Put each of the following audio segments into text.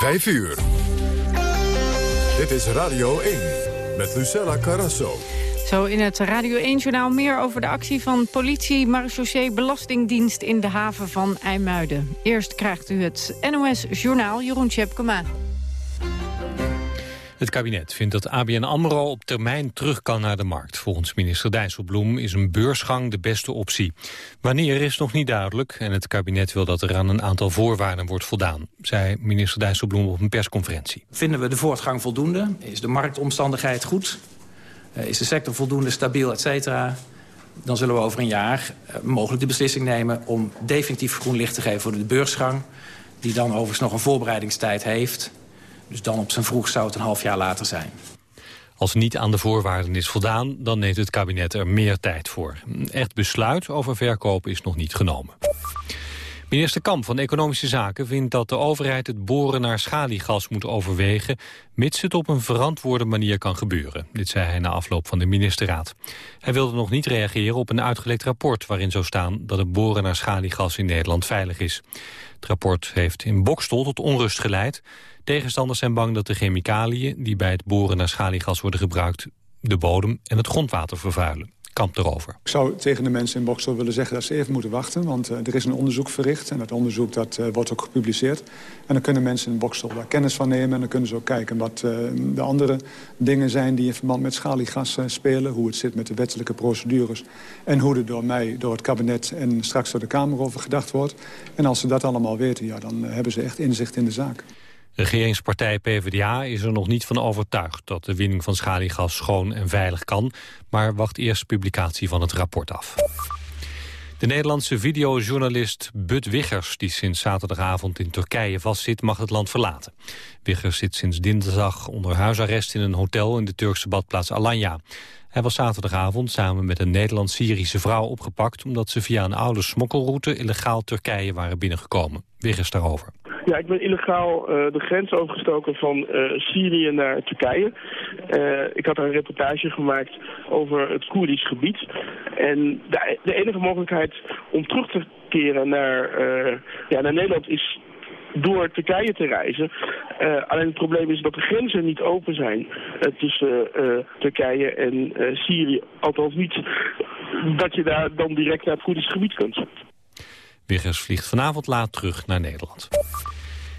5 uur. Dit is Radio 1 met Lucella Carrasso. Zo in het Radio 1-journaal meer over de actie van politie, marechaussee, belastingdienst in de haven van IJmuiden. Eerst krijgt u het NOS-journaal Jeroen Tjepkema. Het kabinet vindt dat ABN AMRO op termijn terug kan naar de markt. Volgens minister Dijsselbloem is een beursgang de beste optie. Wanneer is nog niet duidelijk en het kabinet wil dat er aan een aantal voorwaarden wordt voldaan, zei minister Dijsselbloem op een persconferentie. Vinden we de voortgang voldoende? Is de marktomstandigheid goed? Eh, is de sector voldoende stabiel, et cetera? Dan zullen we over een jaar eh, mogelijk de beslissing nemen om definitief groen licht te geven voor de beursgang. Die dan overigens nog een voorbereidingstijd heeft. Dus dan op zijn vroeg zou het een half jaar later zijn. Als niet aan de voorwaarden is voldaan, dan neemt het kabinet er meer tijd voor. Een echt besluit over verkopen is nog niet genomen. Minister Kamp van Economische Zaken vindt dat de overheid het boren naar schaliegas moet overwegen, mits het op een verantwoorde manier kan gebeuren. Dit zei hij na afloop van de ministerraad. Hij wilde nog niet reageren op een uitgelekt rapport waarin zou staan dat het boren naar schaliegas in Nederland veilig is. Het rapport heeft in Bokstol tot onrust geleid. Tegenstanders zijn bang dat de chemicaliën die bij het boren naar schaliegas worden gebruikt... de bodem en het grondwater vervuilen. Kamp erover. Ik zou tegen de mensen in Boksel willen zeggen dat ze even moeten wachten. Want uh, er is een onderzoek verricht en dat onderzoek dat, uh, wordt ook gepubliceerd. En dan kunnen mensen in Boksel daar kennis van nemen. En dan kunnen ze ook kijken wat uh, de andere dingen zijn die in verband met schaliegas spelen. Hoe het zit met de wettelijke procedures. En hoe er door mij, door het kabinet en straks door de Kamer over gedacht wordt. En als ze dat allemaal weten, ja, dan hebben ze echt inzicht in de zaak. Regeringspartij PvdA is er nog niet van overtuigd dat de winning van schaliegas schoon en veilig kan, maar wacht eerst publicatie van het rapport af. De Nederlandse videojournalist Bud Wiggers, die sinds zaterdagavond in Turkije vastzit, mag het land verlaten. Wiggers zit sinds dinsdag onder huisarrest in een hotel in de Turkse badplaats Alanya. Hij was zaterdagavond samen met een Nederlands-Syrische vrouw opgepakt... omdat ze via een oude smokkelroute illegaal Turkije waren binnengekomen. Wiggers daarover. Ja, ik ben illegaal uh, de grens overgestoken van uh, Syrië naar Turkije. Uh, ik had een reportage gemaakt over het Koerdisch gebied. En de, de, enige mogelijkheid om terug te keren naar, ja, naar Nederland is door Turkije te reizen. Alleen het probleem is dat de grenzen niet open zijn tussen Turkije en Syrië. Althans niet dat je daar dan direct naar het Koerdisch gebied kunt. Vliegt vanavond laat terug naar Nederland.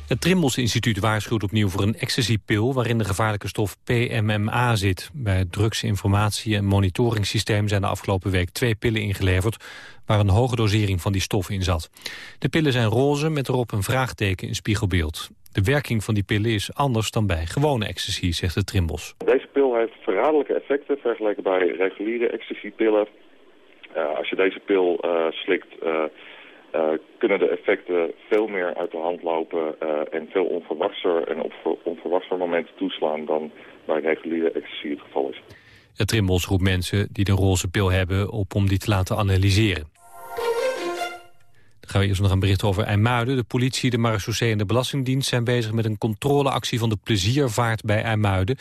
Het Trimbos Instituut waarschuwt opnieuw voor een ecstasypil... waarin de gevaarlijke stof PMMA zit. Bij het drugsinformatie- en monitoringssysteem zijn de afgelopen week twee pillen ingeleverd... waar een hoge dosering van die stof in zat. De pillen zijn roze met erop een vraagteken in spiegelbeeld. De werking van die pillen is anders dan bij gewone ecstasy, zegt de Trimbos. Deze pil heeft verraderlijke effecten vergeleken bij reguliere ecstasypillen. Uh, als je deze pil uh, slikt... Uh, kunnen de effecten veel meer uit de hand lopen uh, en veel onverwachter en op onverwachter momenten toeslaan dan bij reguliere ecstasy het geval is. Het Trimbos roept mensen die de roze pil hebben op om die te laten analyseren. Gaan we eerst nog een bericht over IJmuiden. De politie, de marechaussee en de Belastingdienst zijn bezig met een controleactie van de pleziervaart bij IJmuiden.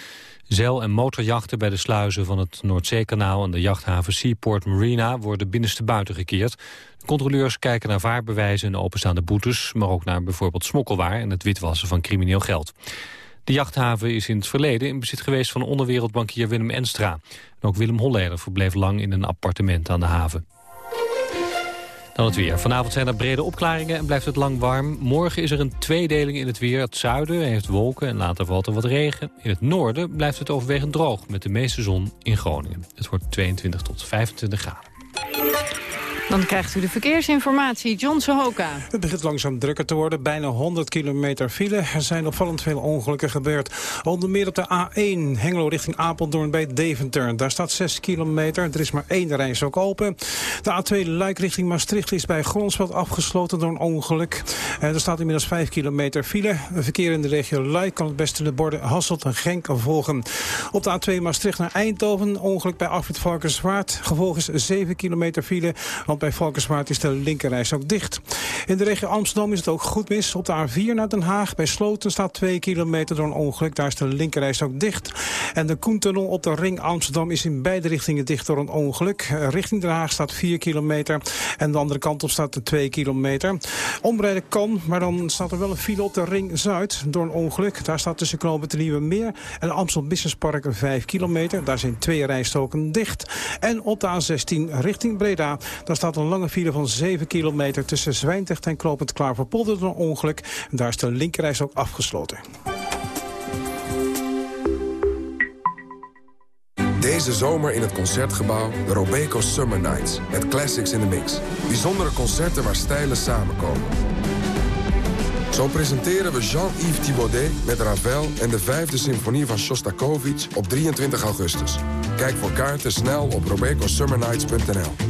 Zeil- en motorjachten bij de sluizen van het Noordzeekanaal en de jachthaven Seaport Marina worden binnenste buiten gekeerd. De controleurs kijken naar vaarbewijzen en openstaande boetes, maar ook naar bijvoorbeeld smokkelwaar en het witwassen van crimineel geld. De jachthaven is in het verleden in bezit geweest van onderwereldbankier Willem Enstra. En ook Willem Holleder verbleef lang in een appartement aan de haven. Dan het weer. Vanavond zijn er brede opklaringen en blijft het lang warm. Morgen is er een tweedeling in het weer. Het zuiden heeft wolken en later valt er wat regen. In het noorden blijft het overwegend droog met de meeste zon in Groningen. Het wordt 22 tot 25 graden. Dan krijgt u de verkeersinformatie. John Sohoka. Het begint langzaam drukker te worden. Bijna 100 kilometer file. Er zijn opvallend veel ongelukken gebeurd. Onder meer op de A1 Hengelo richting Apeldoorn bij Deventer. Daar staat 6 kilometer. Er is maar één reis ook open. De A2 Luik richting Maastricht is bij Gronsveld afgesloten door een ongeluk. Er staat inmiddels 5 kilometer file. Verkeer in de regio Luik kan het beste de borden Hasselt en Genk volgen. Op de A2 Maastricht naar Eindhoven. Ongeluk bij Afrit Valkenswaard. Gevolg is 7 kilometer file. Want bij Valkenswaard is de linkerreis ook dicht. In de regio Amsterdam is het ook goed mis. Op de A4 naar Den Haag bij Sloten staat 2 kilometer door een ongeluk. Daar is de linkerreis ook dicht. En de Koentunnel op de ring Amsterdam is in beide richtingen dicht door een ongeluk. Richting Den Haag staat 4 kilometer. En de andere kant op staat er 2 kilometer. Omrijden kan, maar dan staat er wel een file op de ring Zuid door een ongeluk. Daar staat tussen de Nieuwe Meer en Amstel Business Park 5 kilometer. Daar zijn twee rijstoken dicht. En op de A16 richting Breda, daar staat een lange file van 7 kilometer tussen Zwijntecht en Klopend Klaverpolder door een ongeluk. Daar is de linkerreis ook afgesloten. Deze zomer in het Concertgebouw de Robeco Summer Nights. Met classics in the mix. Bijzondere concerten waar stijlen samenkomen. Zo presenteren we Jean-Yves Thibaudet met Ravel en de vijfde symfonie van Shostakovich op 23 augustus. Kijk voor kaarten snel op robecosummernights.nl.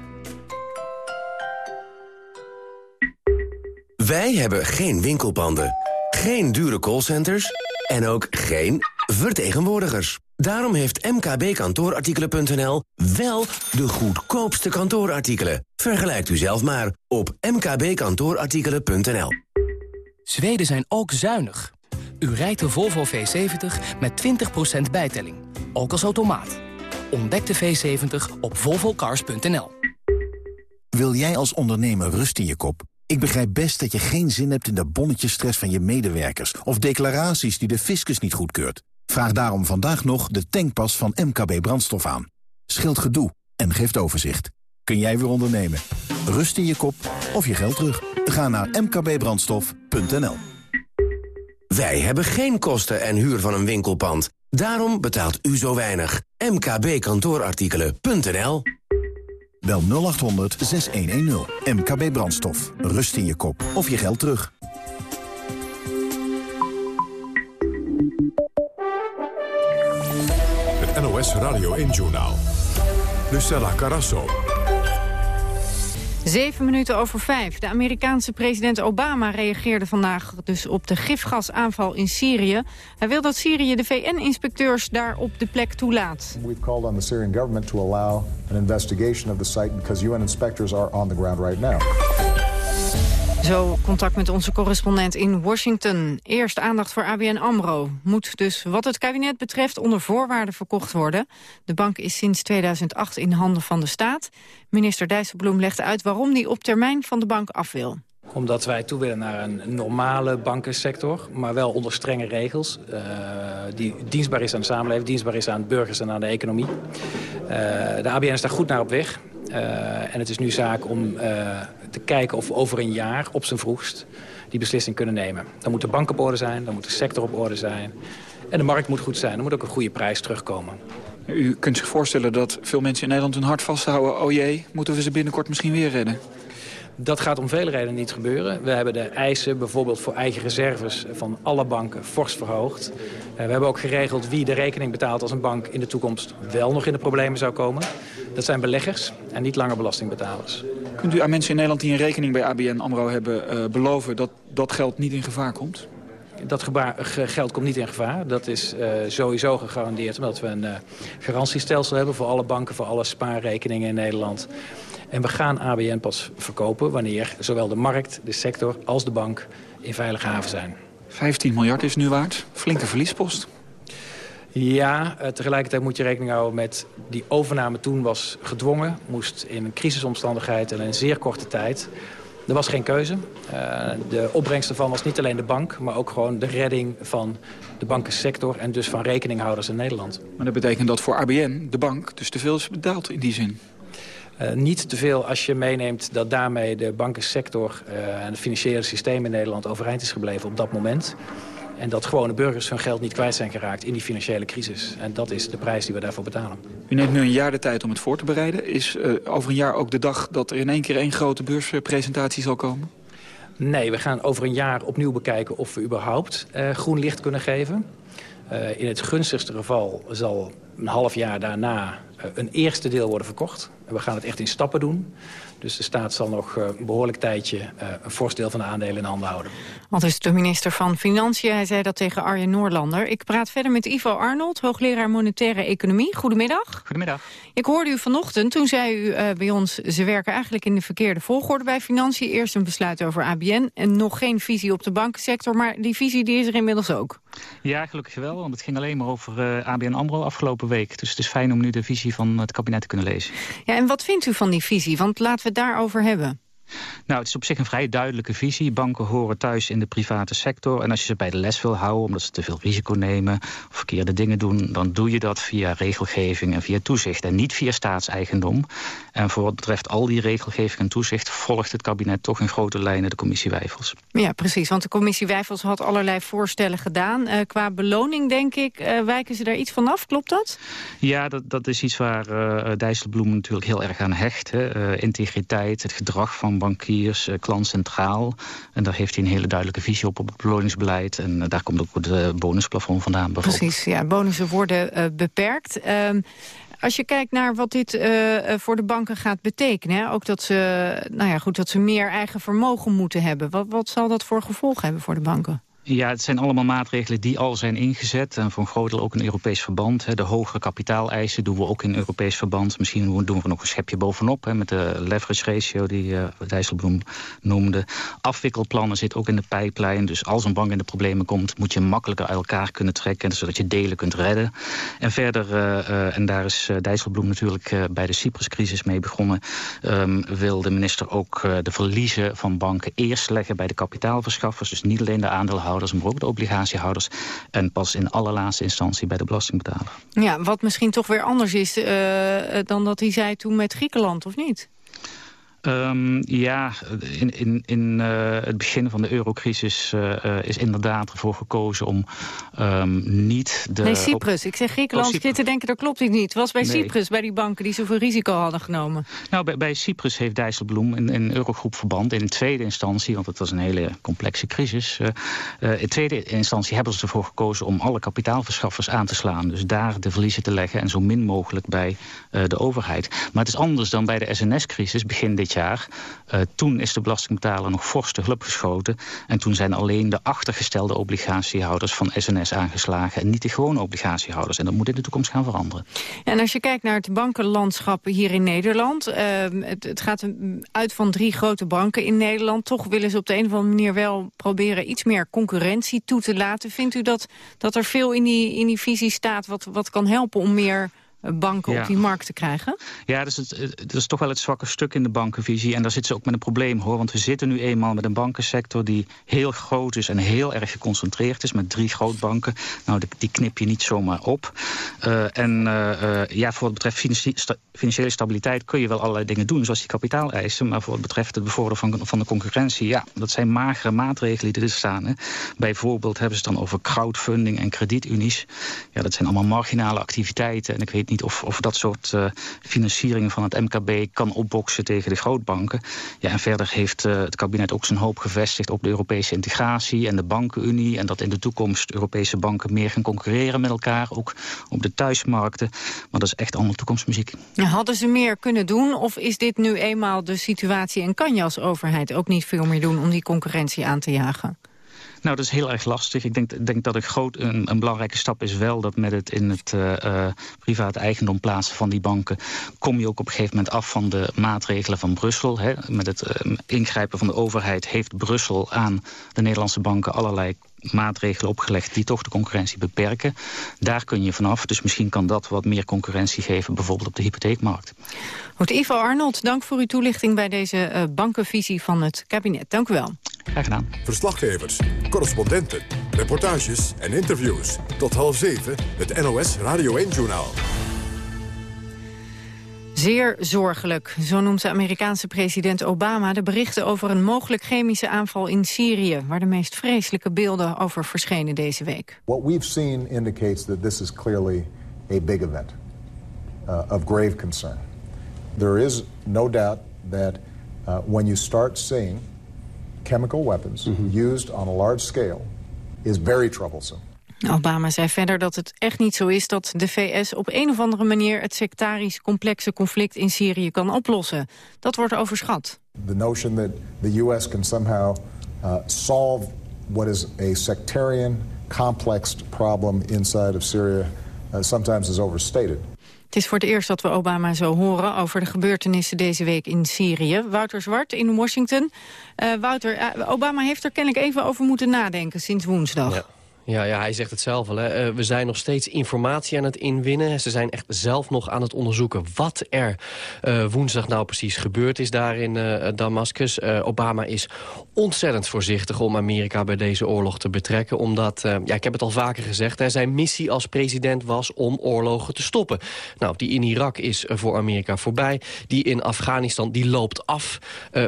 Wij hebben geen winkelpanden, geen dure callcenters en ook geen vertegenwoordigers. Daarom heeft mkbkantoorartikelen.nl wel de goedkoopste kantoorartikelen. Vergelijkt u zelf maar op mkbkantoorartikelen.nl. Zweden zijn ook zuinig. U rijdt de Volvo V70 met 20% bijtelling. Ook als automaat. Ontdek de V70 op volvocars.nl. Wil jij als ondernemer rust in je kop? Ik begrijp best dat je geen zin hebt in de bonnetjesstress van je medewerkers... of declaraties die de fiscus niet goedkeurt. Vraag daarom vandaag nog de tankpas van MKB Brandstof aan. Scheelt gedoe en geeft overzicht. Kun jij weer ondernemen? Rust in je kop of je geld terug? Ga naar mkbbrandstof.nl Wij hebben geen kosten en huur van een winkelpand. Daarom betaalt u zo weinig. mkbkantoorartikelen.nl Bel 0800 6110. MKB Brandstof. Rust in je kop of je geld terug. Het NOS Radio 1-journaal. Lucella Carasso. Zeven minuten over vijf. De Amerikaanse president Obama reageerde vandaag dus op de gifgasaanval in Syrië. Hij wil dat Syrië de VN-inspecteurs daar op de plek toelaat. We've called on the Syrian government to allow an investigation of the site because UN inspectors are on the ground right now. Zo contact met onze correspondent in Washington. Eerst aandacht voor ABN AMRO. Moet dus wat het kabinet betreft onder voorwaarden verkocht worden. De bank is sinds 2008 in handen van de staat. Minister Dijsselbloem legt uit waarom die op termijn van de bank af wil omdat wij toe willen naar een normale bankensector, maar wel onder strenge regels. Uh, die dienstbaar is aan de samenleving, dienstbaar is aan burgers en aan de economie. Uh, de ABN is daar goed naar op weg. Uh, en het is nu zaak om te kijken of we over een jaar op zijn vroegst die beslissing kunnen nemen. Dan moet de bank op orde zijn, dan moet de sector op orde zijn. En de markt moet goed zijn, er moet ook een goede prijs terugkomen. U kunt zich voorstellen dat veel mensen in Nederland hun hart vasthouden. Oh jee, moeten we ze binnenkort misschien weer redden? Dat gaat om vele redenen niet gebeuren. We hebben de eisen bijvoorbeeld voor eigen reserves van alle banken fors verhoogd. Eh, we hebben ook geregeld wie de rekening betaalt als een bank in de toekomst wel nog in de problemen zou komen. Dat zijn beleggers en niet langer belastingbetalers. Kunt u aan mensen in Nederland die een rekening bij ABN AMRO hebben uh, beloven dat dat geld niet in gevaar komt? Dat geld komt niet in gevaar. Dat is uh, sowieso gegarandeerd omdat we een uh, garantiestelsel hebben... voor alle banken, voor alle spaarrekeningen in Nederland. En we gaan ABN pas verkopen wanneer zowel de markt, de sector als de bank in veilige haven zijn. 15 miljard is nu waard. Flinke verliespost. Ja, uh, tegelijkertijd moet je rekening houden met die overname toen was gedwongen. Moest in een crisisomstandigheid en in een zeer korte tijd. Er was geen keuze. Uh, de opbrengst ervan was niet alleen de bank, maar ook gewoon de redding van de bankensector en dus van rekeninghouders in Nederland. Maar dat betekent dat voor ABN, de bank, dus te veel is betaald in die zin? Uh, niet te veel als je meeneemt dat daarmee de bankensector uh, en het financiële systeem in Nederland overeind is gebleven op dat moment. En dat gewone burgers hun geld niet kwijt zijn geraakt in die financiële crisis. En dat is de prijs die we daarvoor betalen. U neemt nu een jaar de tijd om het voor te bereiden. Is uh, over een jaar ook de dag dat er in één keer één grote beurspresentatie zal komen? Nee, we gaan over een jaar opnieuw bekijken of we überhaupt uh, groen licht kunnen geven. Uh, in het gunstigste geval zal een half jaar daarna een eerste deel worden verkocht. En we gaan het echt in stappen doen. Dus de staat zal nog uh, een behoorlijk tijdje uh, een fors deel van de aandelen in handen houden. Wat is de minister van Financiën? Hij zei dat tegen Arjen Noorlander. Ik praat verder met Ivo Arnold, hoogleraar monetaire economie. Goedemiddag. Goedemiddag. Ik hoorde u vanochtend, toen zei u uh, bij ons... ze werken eigenlijk in de verkeerde volgorde bij Financiën. Eerst een besluit over ABN en nog geen visie op de bankensector. Maar die visie die is er inmiddels ook. Ja, gelukkig wel, want het ging alleen maar over uh, ABN AMRO afgelopen week. Dus het is fijn om nu de visie van het kabinet te kunnen lezen. Ja, en wat vindt u van die visie? Want laten we het daarover hebben. Nou, het is op zich een vrij duidelijke visie. Banken horen thuis in de private sector. En als je ze bij de les wil houden, omdat ze te veel risico nemen... of verkeerde dingen doen, dan doe je dat via regelgeving en via toezicht. En niet via staatseigendom. En voor wat betreft al die regelgeving en toezicht... volgt het kabinet toch in grote lijnen de commissie Wijfels. Ja, precies. Want de commissie Wijfels had allerlei voorstellen gedaan. Uh, qua beloning, denk ik, uh, wijken ze daar iets van af. Klopt dat? Ja, dat, dat is iets waar uh, Dijsselbloem natuurlijk heel erg aan hecht. Hè. integriteit, het gedrag van bankiers, uh, klant centraal. En daar heeft hij een hele duidelijke visie op, op het beloningsbeleid. En uh, daar komt ook het bonusplafond vandaan. Precies, ja, bonussen worden beperkt. Um, als je kijkt naar wat dit voor de banken gaat betekenen... Hè? ook dat ze, nou ja, goed, dat ze meer eigen vermogen moeten hebben... Wat, wat zal dat voor gevolg hebben voor de banken? Ja, het zijn allemaal maatregelen die al zijn ingezet. En voor een groot deel ook in Europees verband. De hogere kapitaaleisen doen we ook in Europees verband. Misschien doen we nog een schepje bovenop. Met de leverage ratio die uh, Dijsselbloem noemde. Afwikkelplannen zitten ook in de pijplijn. Dus als een bank in de problemen komt... moet je makkelijker uit elkaar kunnen trekken. Zodat je delen kunt redden. En verder, uh, uh, en daar is Dijsselbloem natuurlijk bij de Cyprus-crisis mee begonnen... Um, wil de minister ook de verliezen van banken eerst leggen... bij de kapitaalverschaffers. Dus niet alleen de aandeelhouders maar ook de obligatiehouders. En pas in allerlaatste instantie bij de belastingbetaler. Ja, wat misschien toch weer anders is uh, dan dat hij zei toen met Griekenland, of niet? Um, ja, in, in, in uh, het begin van de eurocrisis uh, uh, is inderdaad ervoor gekozen om um, niet de... Nee, Cyprus. Ik zeg Griekenland, oh, Cyprus. te denken, dat klopt niet. Het was bij nee. Cyprus, bij die banken die zoveel risico hadden genomen. Nou, bij, bij Cyprus heeft Dijsselbloem in, in Eurogroepverband in tweede instantie, want het was een hele complexe crisis, in tweede instantie hebben ze ervoor gekozen om alle kapitaalverschaffers aan te slaan. Dus daar de verliezen te leggen en zo min mogelijk bij de overheid. Maar het is anders dan bij de SNS-crisis begin dit jaar. Uh, toen is de belastingbetaler nog fors te hulp geschoten. En toen zijn alleen de achtergestelde obligatiehouders van SNS aangeslagen... en niet de gewone obligatiehouders. En dat moet in de toekomst gaan veranderen. En als je kijkt naar het bankenlandschap hier in Nederland... Uh, het, het, gaat uit van drie grote banken in Nederland. Toch willen ze op de een of andere manier wel proberen... iets meer concurrentie toe te laten. Vindt u dat, dat er veel in die, in die visie staat... wat, wat kan helpen om meer banken ja. op die markt te krijgen? Ja, dat is, het, dat is toch wel het zwakke stuk in de bankenvisie. En daar zitten ze ook met een probleem, hoor. Want we zitten nu eenmaal met een bankensector die heel groot is... en heel erg geconcentreerd is met drie grootbanken. Nou, die, die knip je niet zomaar op. Uh, en uh, ja, voor wat betreft financi sta financiële stabiliteit... kun je wel allerlei dingen doen, zoals die kapitaaleisen. Maar voor wat betreft het bevorderen van, van de concurrentie... ja, dat zijn magere maatregelen die er staan. Hè. Bijvoorbeeld hebben ze het dan over crowdfunding en kredietunies. Ja, dat zijn allemaal marginale activiteiten. En ik weet niet of, of dat soort uh, financiering van het MKB kan opboksen tegen de grootbanken. Ja, en verder heeft uh, het kabinet ook zijn hoop gevestigd op de Europese integratie en de bankenunie. En dat in de toekomst Europese banken meer gaan concurreren met elkaar, ook op de thuismarkten. Maar dat is echt allemaal toekomstmuziek. Hadden ze meer kunnen doen of is dit nu eenmaal de situatie en kan je als overheid ook niet veel meer doen om die concurrentie aan te jagen? Nou, dat is heel erg lastig. Ik denk, denk dat een, groot, een, een, belangrijke stap is wel... dat met het in het uh, private eigendom plaatsen van die banken... kom je ook op een gegeven moment af van de maatregelen van Brussel. Hè. Met het uh, ingrijpen van de overheid heeft Brussel aan de Nederlandse banken... allerlei maatregelen opgelegd die toch de concurrentie beperken. Daar kun je vanaf, dus misschien kan dat wat meer concurrentie geven... bijvoorbeeld op de hypotheekmarkt. Goed, Ivo Arnold, dank voor uw toelichting bij deze uh, bankenvisie van het kabinet. Dank u wel. Graag gedaan. Verslaggevers, correspondenten, reportages en interviews. Tot half zeven, het NOS Radio 1-journaal. Zeer zorgelijk, zo noemt de Amerikaanse president Obama de berichten over een mogelijk chemische aanval in Syrië, waar de meest vreselijke beelden over verschenen deze week. What we've seen indicates that this is clearly a big event uh, of grave concern. There is no doubt that uh, when you start seeing chemical weapons used on a large scale is very troublesome. Obama zei verder dat het echt niet zo is dat de VS op een of andere manier het sectarisch complexe conflict in Syrië kan oplossen. Dat wordt overschat. The notion that the U.S. can somehow uh, solve what is a sectarian, complex problem inside of Syria uh, sometimes is overstated. Het is voor het eerst dat we Obama zo horen over de gebeurtenissen deze week in Syrië. Wouter Zwart in Washington. Uh, Wouter, uh, Obama heeft er kennelijk even over moeten nadenken sinds woensdag. Ja. Ja, ja, hij zegt het zelf al. Hè. Uh, we zijn nog steeds informatie aan het inwinnen. Ze zijn echt zelf nog aan het onderzoeken wat er uh, woensdag nou precies gebeurd is daar in uh, Damascus. Obama is ontzettend voorzichtig om Amerika bij deze oorlog te betrekken. Omdat, ja, ik heb het al vaker gezegd, zijn missie als president was om oorlogen te stoppen. Nou, die in Irak is voor Amerika voorbij. Die in Afghanistan, die loopt af.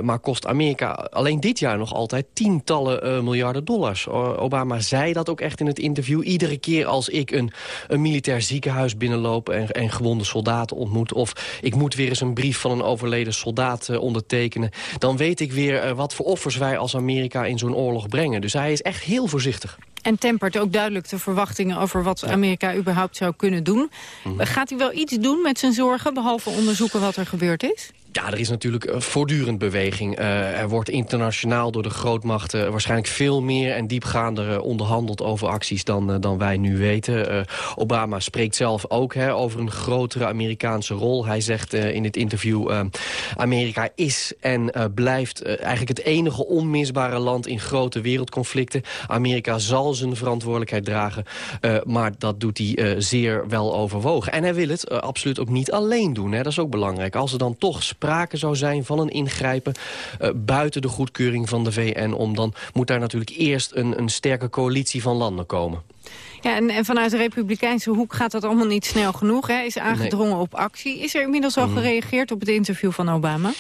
maar kost Amerika alleen dit jaar nog altijd tientallen miljarden dollars. Obama zei dat ook echt in het interview. Iedere keer als ik een, een militair ziekenhuis binnenloop... En, en gewonde soldaten ontmoet... of ik moet weer eens een brief van een overleden soldaat uh, ondertekenen... dan weet ik weer uh, wat voor offers wij als Amerika in zo'n oorlog brengen. Dus hij is echt heel voorzichtig. En tempert ook duidelijk de verwachtingen over wat Amerika überhaupt zou kunnen doen. -hmm. Gaat hij wel iets doen met zijn zorgen, behalve onderzoeken wat er gebeurd is? Ja, er is natuurlijk uh, voortdurend beweging. Uh, er wordt internationaal door de grootmachten waarschijnlijk veel meer en diepgaander uh, onderhandeld over acties dan, dan wij nu weten. Obama spreekt zelf ook hè, over een grotere Amerikaanse rol. Hij zegt in het interview, Amerika is en blijft eigenlijk het enige onmisbare land in grote wereldconflicten. Amerika zal zijn verantwoordelijkheid dragen, maar dat doet hij zeer wel overwogen. En hij wil het absoluut ook niet alleen doen. Hè. Dat is ook belangrijk. Als er dan toch sprake zou zijn van een ingrijpen uh, buiten de goedkeuring van de VN om, dan moet daar natuurlijk eerst een, een sterke coalitie van landen komen. Ja, en, en, vanuit de republikeinse hoek gaat dat allemaal niet snel genoeg. Hè? Is aangedrongen nee. op actie. Is er inmiddels al mm. gereageerd op het interview van Obama?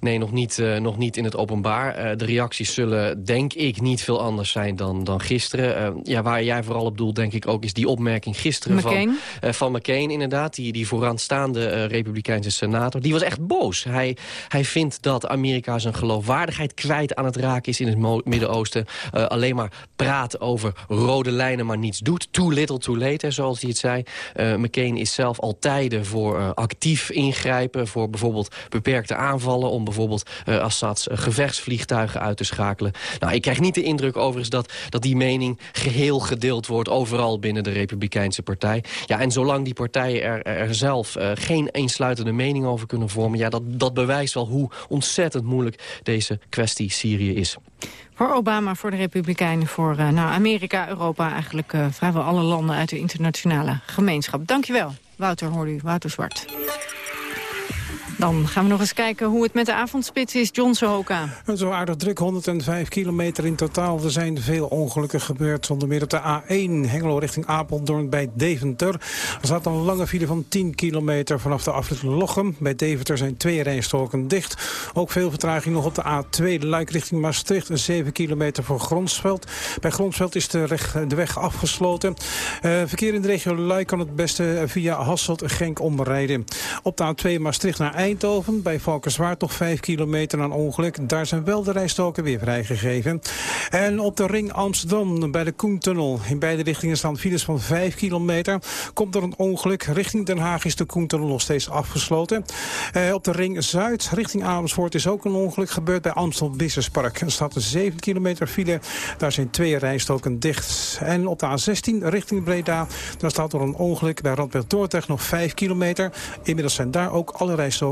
Nee, nog niet, uh, nog niet in het openbaar. Uh, de reacties zullen, denk ik, niet veel anders zijn dan, dan gisteren. Uh, ja, waar jij vooral op doelt, denk ik ook, is die opmerking gisteren McCain. van, van McCain, inderdaad. Die, die vooraanstaande republikeinse senator. Die was echt boos. Hij, hij vindt dat Amerika zijn geloofwaardigheid kwijt aan het raken is in het Midden-Oosten. alleen maar praat over rode lijnen, maar niets doet too little too late, zoals hij het zei. Uh, McCain is zelf al tijden voor uh, actief ingrijpen... voor bijvoorbeeld beperkte aanvallen... om bijvoorbeeld uh, Assads gevechtsvliegtuigen uit te schakelen. Nou, ik krijg niet de indruk overigens dat, dat die mening geheel gedeeld wordt... overal binnen de Republikeinse Partij. Ja, en zolang die partijen er, er zelf geen eensluitende mening over kunnen vormen... ja, dat, dat bewijst wel hoe ontzettend moeilijk deze kwestie Syrië is. Voor Obama, voor de Republikeinen, voor uh, nou, Amerika, Europa... eigenlijk uh, vrijwel alle landen uit de internationale gemeenschap. Dankjewel, Wouter, hoor u, Wouter Zwart. Dan gaan we nog eens kijken hoe het met de avondspits is. John Sohoka. Zo aardig druk, 105 kilometer in totaal. Er zijn veel ongelukken gebeurd. Zonder meer op de A1 Hengelo richting Apeldoorn bij Deventer. Er staat een lange file van 10 kilometer vanaf de afrit Lochem. Bij Deventer zijn twee rijstroken dicht. Ook veel vertraging nog op de A2 Luik richting Maastricht. 7 kilometer voor Gronsveld. Bij Gronsveld is de, weg, de weg afgesloten. Uh, verkeer in de regio Luik kan het beste via Hasselt-Genk omrijden. Op de A2 Maastricht naar Eindhoven. Bij Valkenswaard nog 5 kilometer een ongeluk. Daar zijn wel de rijstoken weer vrijgegeven. En op de ring Amsterdam bij de Koentunnel. In beide richtingen staan files van 5 kilometer. Komt er een ongeluk. Richting Den Haag is de Koentunnel nog steeds afgesloten. Eh, op de ring Zuid richting Amersfoort is ook een ongeluk gebeurd bij Amstel Business Park. Er staat een 7 kilometer file. Daar zijn twee rijstoken dicht. En op de A16 richting Breda. Daar staat er een ongeluk bij Randweg Dordrecht nog 5 kilometer. Inmiddels zijn daar ook alle rijstoken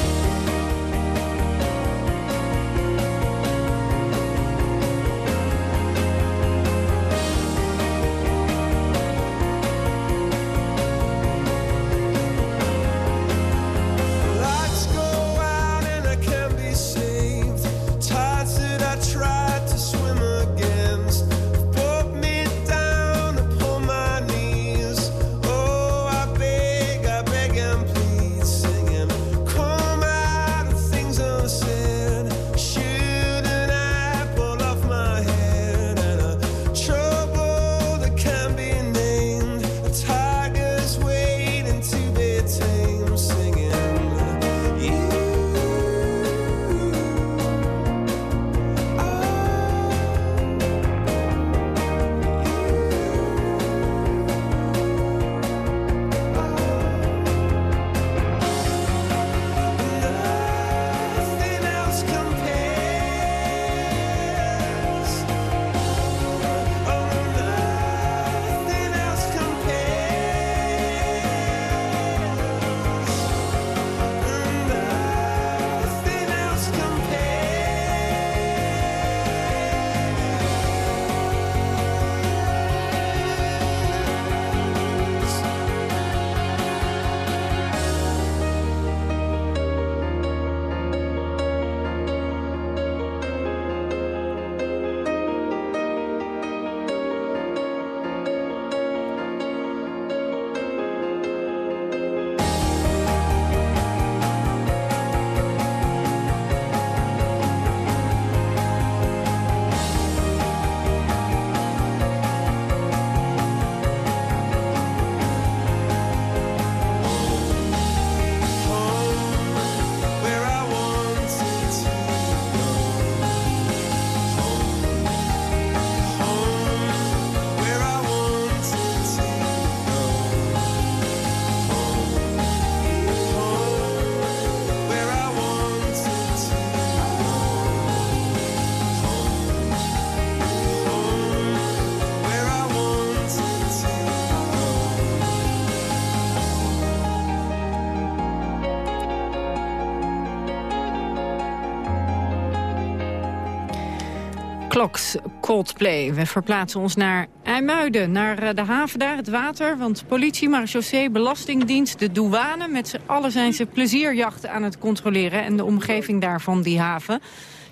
Clocks, Coldplay. We verplaatsen ons naar IJmuiden, naar eh, de haven daar, het water. Want politie, marechaussee, belastingdienst, de douane... met z'n allen zijn ze plezierjachten aan het controleren... en de omgeving daarvan, die haven.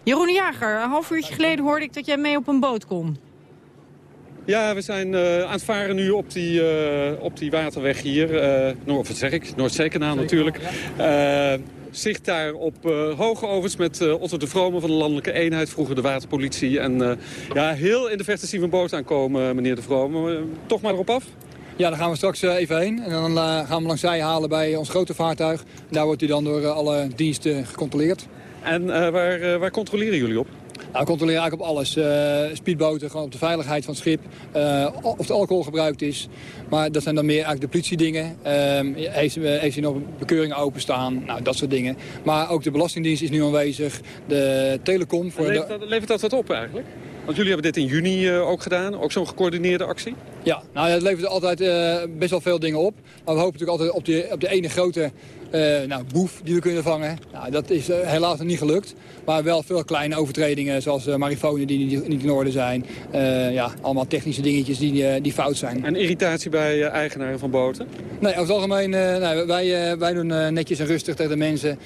Jeroen Jager, een half uurtje geleden hoorde ik dat jij mee op een boot kon. Ja, we zijn uh, aan het varen nu op die, uh, op die waterweg hier. Uh, of wat zeg ik? Noordzeekanaal natuurlijk. Zicht daar op uh, Hoge Ovens met uh, Otto de Vrome van de Landelijke Eenheid, vroeger de waterpolitie. En uh, ja, heel in de verte zien we een boot aankomen, meneer de Vrome. toch maar erop af? Ja, daar gaan we straks even heen. En dan gaan we langs zij halen bij ons grote vaartuig. Daar wordt hij dan door alle diensten gecontroleerd. En waar, waar controleren jullie op? Nou, we controleren eigenlijk op alles. Uh, speedboten, gewoon op de veiligheid van het schip. Uh, of de alcohol gebruikt is. Maar dat zijn dan meer eigenlijk de politiedingen. Uh, heeft, heeft hij nog bekeuringen openstaan? Nou, dat soort dingen. Maar ook de Belastingdienst is nu aanwezig. De telecom. Voor levert, dat, levert dat wat op eigenlijk? Want jullie hebben dit in juni uh, ook gedaan, ook zo'n gecoördineerde actie? Ja, nou het levert altijd uh, best wel veel dingen op. Maar we hopen natuurlijk altijd op, die, op de ene grote uh, nou, boef die we kunnen vangen. Nou, dat is helaas nog niet gelukt. Maar wel veel kleine overtredingen, zoals marifonen die niet, niet in orde zijn. ja, allemaal technische dingetjes die, die fout zijn. En irritatie bij eigenaren van boten? Nee, over het algemeen, nou, wij, wij doen netjes en rustig tegen de mensen.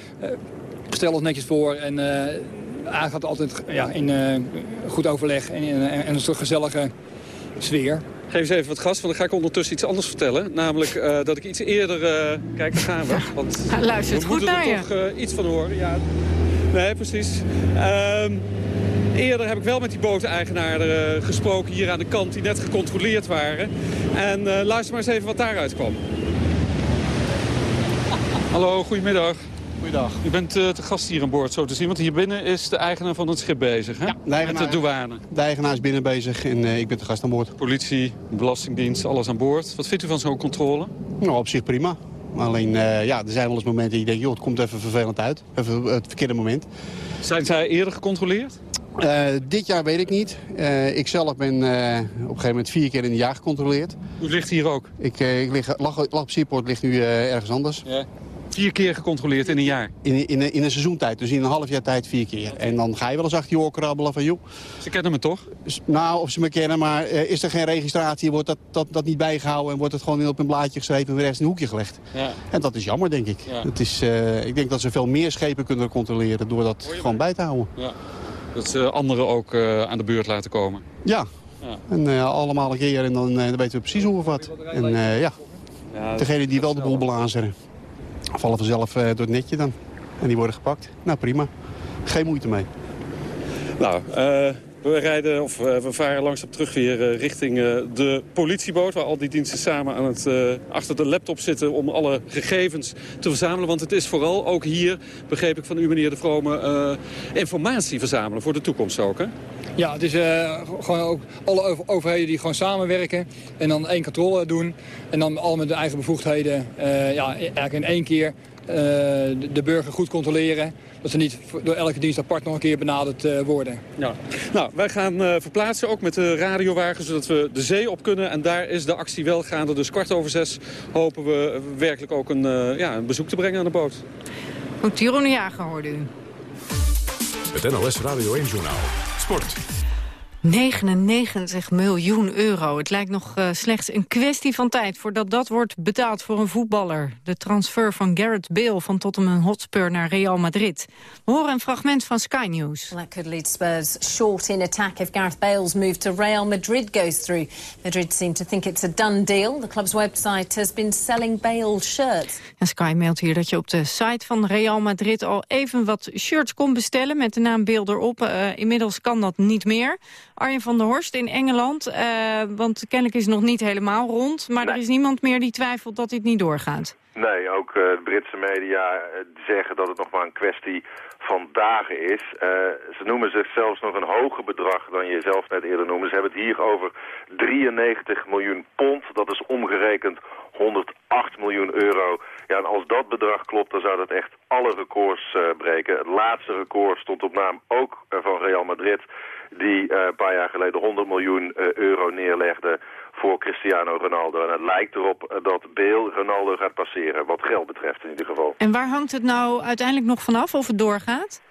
Stel ons netjes voor en gaat altijd ja, in uh, goed overleg en, en een soort gezellige sfeer. Geef eens even wat gas, want dan ga ik ondertussen iets anders vertellen. Namelijk uh, dat ik iets eerder... Uh, kijk, daar gaan we. Want ja, luister we goed moeten naar er toch iets van horen. Ja. Nee, precies. Um, eerder heb ik wel met die boteneigenaren gesproken hier aan de kant... die net gecontroleerd waren. En luister maar eens even wat daaruit kwam. Hallo, goedemiddag. Goeiedag. U bent uh, te gast hier aan boord, zo te zien. Want hier binnen is de eigenaar van het schip bezig, hè? Ja, de eigenaar, Met de douane. De eigenaar is binnen bezig en uh, ik ben te gast aan boord. Politie, belastingdienst, alles aan boord. Wat vindt u van zo'n controle? Nou, op zich prima. Alleen, uh, ja, er zijn wel eens momenten dat je denkt... joh, het komt even vervelend uit. Even het verkeerde moment. Zijn zij eerder gecontroleerd? dit jaar weet ik niet. ik zelf ben op een gegeven moment vier keer in een jaar gecontroleerd. U ligt hier ook? Ik, ik lig, lag, lag op Seaport, ligt nu ergens anders. Ja. Vier keer gecontroleerd in een jaar? In, in, in een seizoentijd, dus in een half jaar tijd vier keer. En dan ga je wel eens achter je oor krabbelen van joh. Ze kennen me toch? Nou, of ze me kennen, maar uh, is er geen registratie, wordt dat, dat, dat niet bijgehouden... en wordt het gewoon op een blaadje geschreven en rechts in een hoekje gelegd. Ja. En dat is jammer, denk ik. Ja. Het is, uh, ik denk dat ze veel meer schepen kunnen controleren door dat gewoon bij te houden. Ja. Dat ze anderen ook uh, aan de beurt laten komen. Ja, ja. en allemaal een keer en dan, dan weten we precies hoe of wat. En ja, ja degene die wel de boel belazeren vallen vanzelf uh, door het netje dan. En die worden gepakt. Nou, prima. Geen moeite mee. Nou, uh, we rijden, of uh, we varen langzaam terug weer richting de politieboot... waar al die diensten samen aan het, achter de laptop zitten om alle gegevens te verzamelen. Want het is vooral ook hier, begreep ik van u meneer De Vrome... informatie verzamelen voor de toekomst ook, hè? Ja, het is gewoon ook alle overheden die gewoon samenwerken en dan één controle doen. En dan al met de eigen bevoegdheden ja, eigenlijk in één keer de burger goed controleren. Dat ze niet door elke dienst apart nog een keer benaderd worden. Ja. Nou, wij gaan verplaatsen ook met de radiowagen zodat we de zee op kunnen. En daar is de actie wel gaande. Dus kwart over zes hopen we werkelijk ook een, ja, een bezoek te brengen aan de boot. Goed, Jeroen Jager hoorde u. Het NOS Radio 1 Journaal. Sport. 99 miljoen euro. Het lijkt nog uh, slechts een kwestie van tijd voordat dat wordt betaald voor een voetballer. De transfer van Garrett Bale van Tottenham Hotspur naar Real Madrid. We horen een fragment van Sky News. That could lead Spurs short in attack if Gareth Bale's move to Real Madrid goes through. Madrid seem to think it's a done deal. The club's website has been selling Bale shirts. En Sky mailt hier dat je op de site van Real Madrid al even wat shirts kon bestellen met de naam Bale erop. Uh, inmiddels kan dat niet meer. Arjen van der Horst in Engeland. Uh, want kennelijk is het nog niet helemaal rond. Maar nee. er is niemand meer die twijfelt dat dit niet doorgaat. Nee, ook uh, de Britse media zeggen dat het nog maar een kwestie van dagen is. Uh, ze noemen zich zelfs nog een hoger bedrag dan je zelf net eerder noemde. Ze hebben het hier over 93 miljoen pond. Dat is omgerekend 108 miljoen euro. Ja, en als dat bedrag klopt, dan zou dat echt alle records uh, breken. Het laatste record stond op naam ook van Real Madrid die uh, een paar jaar geleden 100 miljoen uh, euro neerlegde voor Cristiano Ronaldo. En het lijkt erop dat Bale Ronaldo gaat passeren, wat geld betreft in ieder geval. En waar hangt het nou uiteindelijk nog vanaf of het doorgaat?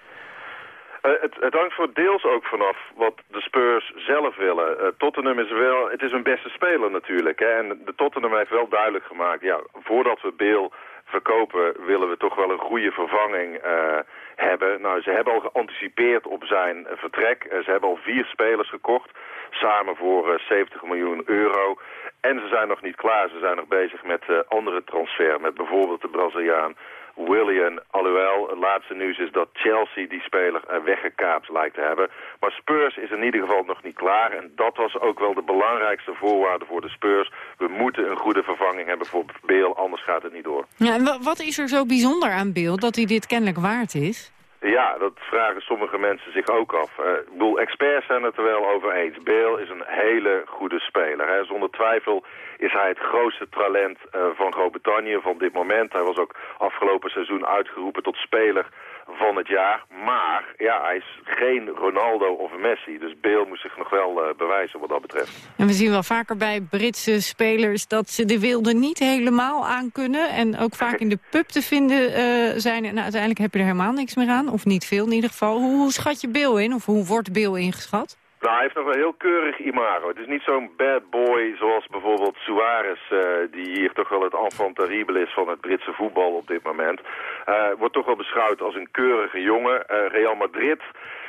het, het, hangt voor deels ook vanaf wat de Spurs zelf willen. Uh, Tottenham is wel, het is een beste speler natuurlijk. Hè? En de Tottenham heeft wel duidelijk gemaakt, ja, voordat we Bale verkopen willen we toch wel een goede vervanging uh, hebben. Nou, ze hebben al geanticipeerd op zijn vertrek. ze hebben al vier spelers gekocht, samen voor 70 miljoen euro. En ze zijn nog niet klaar. Ze zijn nog bezig met andere transfer, met bijvoorbeeld de Braziliaan William. Alhoewel, het laatste nieuws is dat Chelsea die speler weggekaapt lijkt te hebben. Maar Spurs is in ieder geval nog niet klaar. En dat was ook wel de belangrijkste voorwaarde voor de Spurs. We moeten een goede vervanging hebben voor Beel, anders gaat het niet door. Ja, en wat is er zo bijzonder aan Beel dat hij dit kennelijk waard is? Ja, dat vragen sommige mensen zich ook af. Uh, ik bedoel, experts zijn het er wel over eens. Bale is een hele goede speler. Zonder twijfel is hij het grootste talent uh, van Groot-Brittannië van dit moment. Hij was ook afgelopen seizoen uitgeroepen tot speler van het jaar. Maar ja, hij is geen Ronaldo of Messi. Dus Bale moet zich nog wel uh, bewijzen wat dat betreft. En we zien wel vaker bij Britse spelers dat ze de wilde niet helemaal aan kunnen. En ook vaak in de pub te vinden uh, zijn. En uiteindelijk heb je er helemaal niks meer aan. Of niet veel in ieder geval. Hoe, schat je Bale in? Of hoe wordt Bale ingeschat? Nou, hij heeft nog een heel keurig imago. Het is niet zo'n bad boy zoals bijvoorbeeld Suarez, uh, die hier toch wel het enfant terrible is van het Britse voetbal op dit moment. Uh, wordt toch wel beschouwd als een keurige jongen. Uh, Real Madrid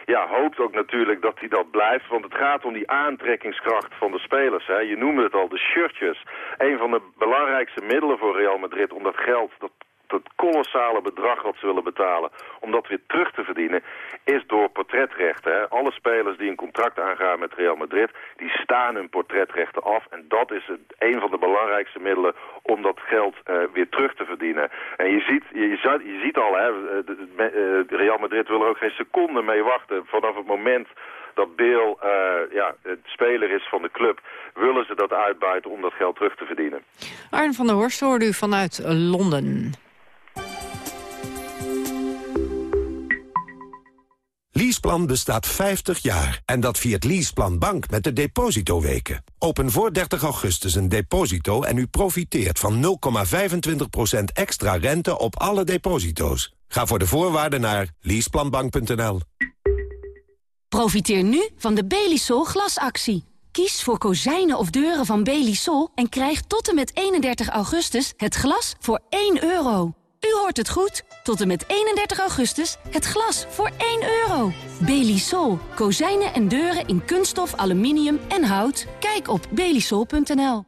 ja, hoopt ook natuurlijk dat hij dat blijft. Want het gaat om die aantrekkingskracht van de spelers. Hè. Je noemde het al, de shirtjes. Een van de belangrijkste middelen voor Real Madrid om dat geld... dat het kolossale bedrag wat ze willen betalen om dat weer terug te verdienen, is door portretrechten. Hè. Alle spelers die een contract aangaan met Real Madrid, die staan hun portretrechten af. En dat is een van de belangrijkste middelen om dat geld uh, weer terug te verdienen. En je ziet, je, je ziet al, hè, uh, Real Madrid wil er ook geen seconde mee wachten. Vanaf het moment dat Beel uh, ja, speler is van de club, willen ze dat uitbuiten om dat geld terug te verdienen. Arne van der Horst hoorde u vanuit Londen. Leaseplan bestaat 50 jaar en dat viert Leaseplan Bank met de depositoweken. Open voor 30 augustus een deposito en u profiteert van 0,25% extra rente op alle deposito's. Ga voor de voorwaarden naar leaseplanbank.nl. Profiteer nu van de Belisol glasactie. Kies voor kozijnen of deuren van Belisol en krijg tot en met 31 augustus het glas voor 1 euro. U hoort het goed. Tot en met 31 augustus het glas voor 1 euro. Belisol. Kozijnen en deuren in kunststof, aluminium en hout. Kijk op belisol.nl.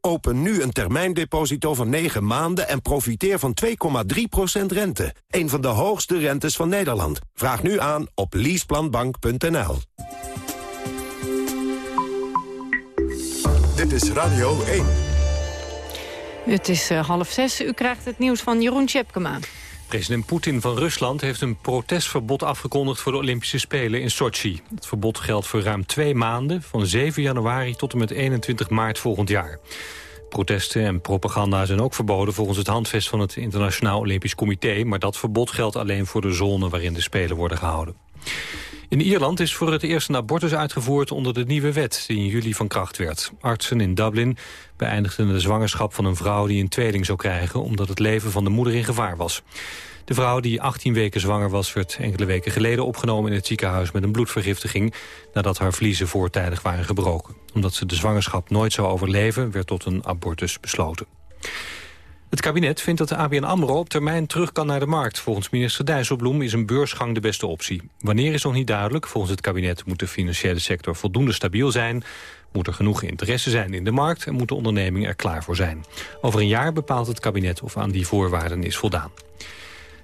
Open nu een termijndeposito van 9 maanden en profiteer van 2,3% rente. Een van de hoogste rentes van Nederland. Vraag nu aan op leaseplanbank.nl. Dit is Radio 1. Het is uh, half zes. U krijgt het nieuws van Jeroen Tjepkema. President Poetin van Rusland heeft een protestverbod afgekondigd voor de Olympische Spelen in Sochi. Het verbod geldt voor ruim twee maanden, van 7 januari tot en met 21 maart volgend jaar. Protesten en propaganda zijn ook verboden volgens het handvest van het Internationaal Olympisch Comité, maar dat verbod geldt alleen voor de zone waarin de Spelen worden gehouden. In Ierland is voor het eerst een abortus uitgevoerd onder de nieuwe wet die in juli van kracht werd. Artsen in Dublin beëindigden de zwangerschap van een vrouw die een tweeling zou krijgen omdat het leven van de moeder in gevaar was. De vrouw die 18 weken zwanger was werd enkele weken geleden opgenomen in het ziekenhuis met een bloedvergiftiging nadat haar vliezen voortijdig waren gebroken. Omdat ze de zwangerschap nooit zou overleven werd tot een abortus besloten. Het kabinet vindt dat de ABN AMRO op termijn terug kan naar de markt. Volgens minister Dijsselbloem is een beursgang de beste optie. Wanneer is nog niet duidelijk. Volgens het kabinet moet de financiële sector voldoende stabiel zijn... moet er genoeg interesse zijn in de markt... en moet de onderneming er klaar voor zijn. Over een jaar bepaalt het kabinet of aan die voorwaarden is voldaan.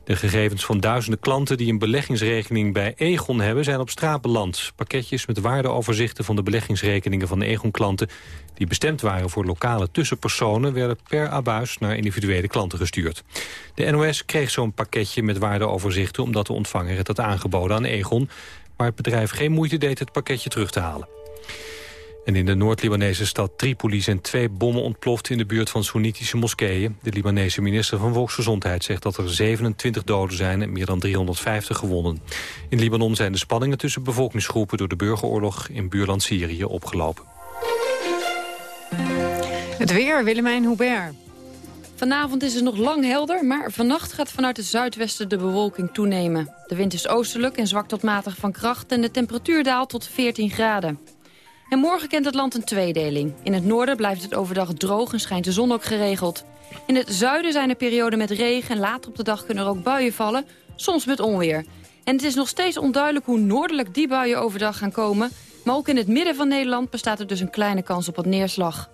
De gegevens van duizenden klanten die een beleggingsrekening bij Egon hebben... zijn op straat beland. Pakketjes met waardeoverzichten van de beleggingsrekeningen van de Egon-klanten... die bestemd waren voor lokale tussenpersonen... werden per abuis naar individuele klanten gestuurd. De NOS kreeg zo'n pakketje met waardeoverzichten... omdat de ontvanger het had aangeboden aan Egon... maar het bedrijf geen moeite deed het pakketje terug te halen. En in de Noord-Libanese stad Tripoli zijn twee bommen ontploft in de buurt van Soenitische moskeeën. De Libanese minister van Volksgezondheid zegt dat er 27 doden zijn en meer dan 350 gewonnen. In Libanon zijn de spanningen tussen bevolkingsgroepen door de burgeroorlog in buurland Syrië opgelopen. Het weer, Willemijn Hubert. Vanavond is het nog lang helder, maar vannacht gaat vanuit het zuidwesten de bewolking toenemen. De wind is oostelijk en zwak tot matig van kracht en de temperatuur daalt tot 14 graden. En morgen kent het land een tweedeling. In het noorden blijft het overdag droog en schijnt de zon ook geregeld. In het zuiden zijn er perioden met regen en later op de dag kunnen er ook buien vallen, soms met onweer. En het is nog steeds onduidelijk hoe noordelijk die buien overdag gaan komen... maar ook in het midden van Nederland bestaat er dus een kleine kans op wat neerslag.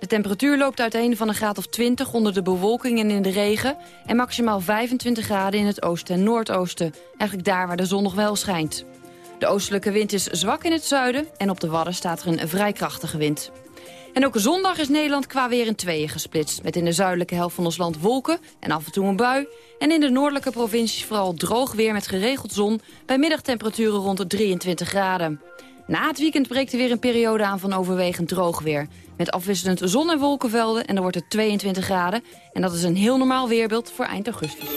De temperatuur loopt uiteen van een graad of 20 onder de bewolking en in de regen... en maximaal 25 graden in het oosten en noordoosten. Eigenlijk daar waar de zon nog wel schijnt. De oostelijke wind is zwak in het zuiden en op de Wadden staat er een vrij krachtige wind. En ook zondag is Nederland qua weer in tweeën gesplitst. Met in de zuidelijke helft van ons land wolken en af en toe een bui. En in de noordelijke provincies vooral droog weer met geregeld zon... bij middagtemperaturen rond de 23 graden. Na het weekend breekt er weer een periode aan van overwegend droog weer. Met afwisselend zon- en wolkenvelden en dan wordt het 22 graden. En dat is een heel normaal weerbeeld voor eind augustus.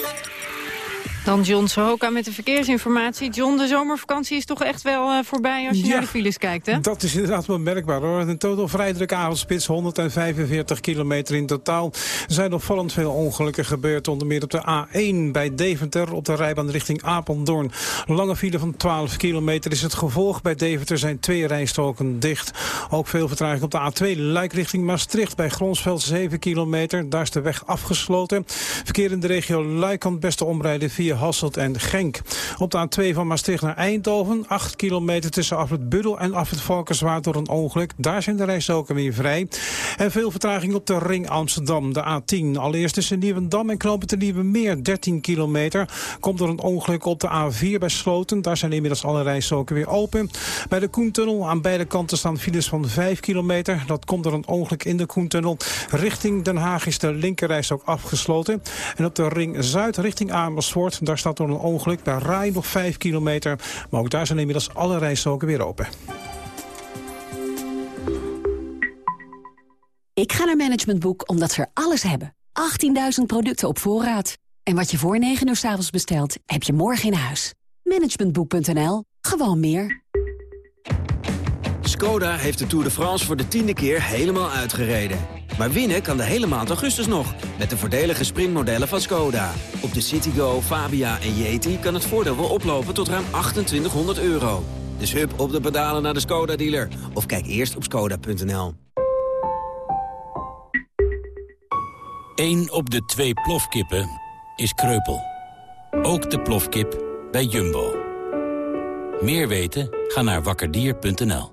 Dan John Sohoka met de verkeersinformatie. John, de zomervakantie is toch echt wel uh, voorbij als je Ja, naar de files kijkt, hè? Dat is inderdaad wel merkbaar hoor. Een totaal vrij drukke avondspits, 145 kilometer in totaal. Er zijn opvallend veel ongelukken gebeurd. Onder meer op de A1 bij Deventer op de rijbaan richting Apeldoorn. Lange file van 12 kilometer is het gevolg. Bij Deventer zijn twee rijstroken dicht. Ook veel vertraging op de A2 Luik richting Maastricht bij Gronsveld 7 kilometer. Daar is de weg afgesloten. Verkeer in de regio Luik kan het beste omrijden via Hasselt en Genk. Op de A2 van Maastricht naar Eindhoven. 8 kilometer tussen Afrit Buddel en Afrit Valkenswaard door een ongeluk. Daar zijn de rijstroken weer vrij. En veel vertraging op de ring Amsterdam, de A10. Allereerst tussen Nieuwendam en Knopen te Nieuwe Meer, 13 kilometer. Komt door een ongeluk op de A4 bij Sloten. Daar zijn inmiddels alle rijstroken weer open. Bij de Koentunnel aan beide kanten staan files van 5 kilometer. Dat komt door een ongeluk in de Koentunnel. Richting Den Haag is de linkerreis ook afgesloten. En op de ring Zuid richting Amersfoort, daar staat door een ongeluk. Daar Rai nog 5 kilometer. Maar ook daar zijn inmiddels alle rijstroken weer open. Ik ga naar Management Boek omdat ze er alles hebben. 18.000 producten op voorraad. En wat je voor 9 uur s avonds bestelt, heb je morgen in huis. Managementboek.nl. Gewoon meer. Skoda heeft de Tour de France voor de tiende keer helemaal uitgereden. Maar winnen kan de hele maand augustus nog, met de voordelige sprintmodellen van Skoda. Op de Citigo, Fabia en Yeti kan het voordeel wel oplopen tot ruim 2800 euro. Dus hup op de pedalen naar de Skoda-dealer. Of kijk eerst op skoda.nl. Eén op de twee plofkippen is kreupel. Ook de plofkip bij Jumbo. Meer weten? Ga naar wakkerdier.nl.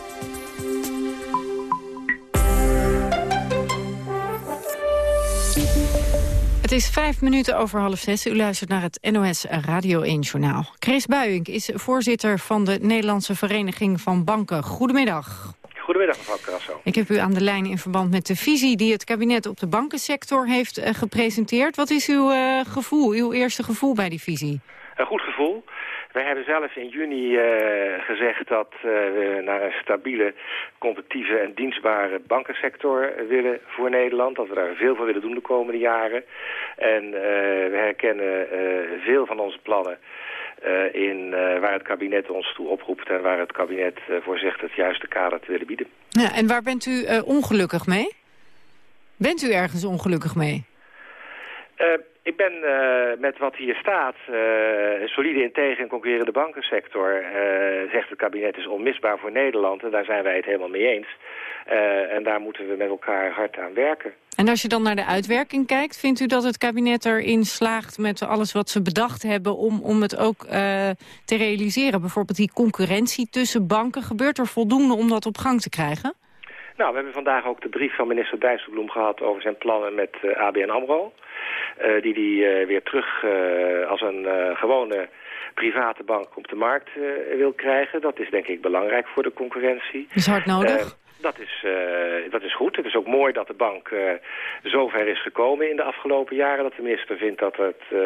Het is vijf minuten over half zes. U luistert naar het NOS Radio 1-journaal. Chris Buijink is voorzitter van de Nederlandse Vereniging van Banken. Goedemiddag. Goedemiddag, mevrouw Carasso. Ik heb u aan de lijn in verband met de visie die het kabinet op de bankensector heeft eh, gepresenteerd. Wat is uw eh, gevoel, uw eerste gevoel bij die visie? Een goed gevoel. Wij hebben zelf in juni eh, gezegd dat eh, we naar een stabiele, competitieve en dienstbare bankensector willen voor Nederland. Dat we daar veel voor willen doen de komende jaren. En eh, we herkennen veel van onze plannen in waar het kabinet ons toe oproept en waar het kabinet voor zegt het juiste kader te willen bieden. Ja, en waar bent u ongelukkig mee? Bent u ergens ongelukkig mee? Ik ben eh, met wat hier staat, een solide, integer en concurrerende bankensector, eh, zegt het kabinet is onmisbaar voor Nederland. En daar zijn wij het helemaal mee eens. En daar moeten we met elkaar hard aan werken. En als je dan naar de uitwerking kijkt, vindt u dat het kabinet erin slaagt met alles wat ze bedacht hebben om, om het ook te realiseren? Bijvoorbeeld die concurrentie tussen banken. Gebeurt er voldoende om dat op gang te krijgen? Nou, we hebben vandaag ook de brief van minister Dijsselbloem gehad over zijn plannen met eh, ABN AMRO. Eh, die hij weer terug eh, als een eh, gewone private bank op de markt eh, wil krijgen. Dat is denk ik belangrijk voor de concurrentie. Is hard nodig? Eh, Dat is, uh, dat is goed. Het is ook mooi dat de bank uh, zover is gekomen in de afgelopen jaren. Dat de minister vindt dat het uh,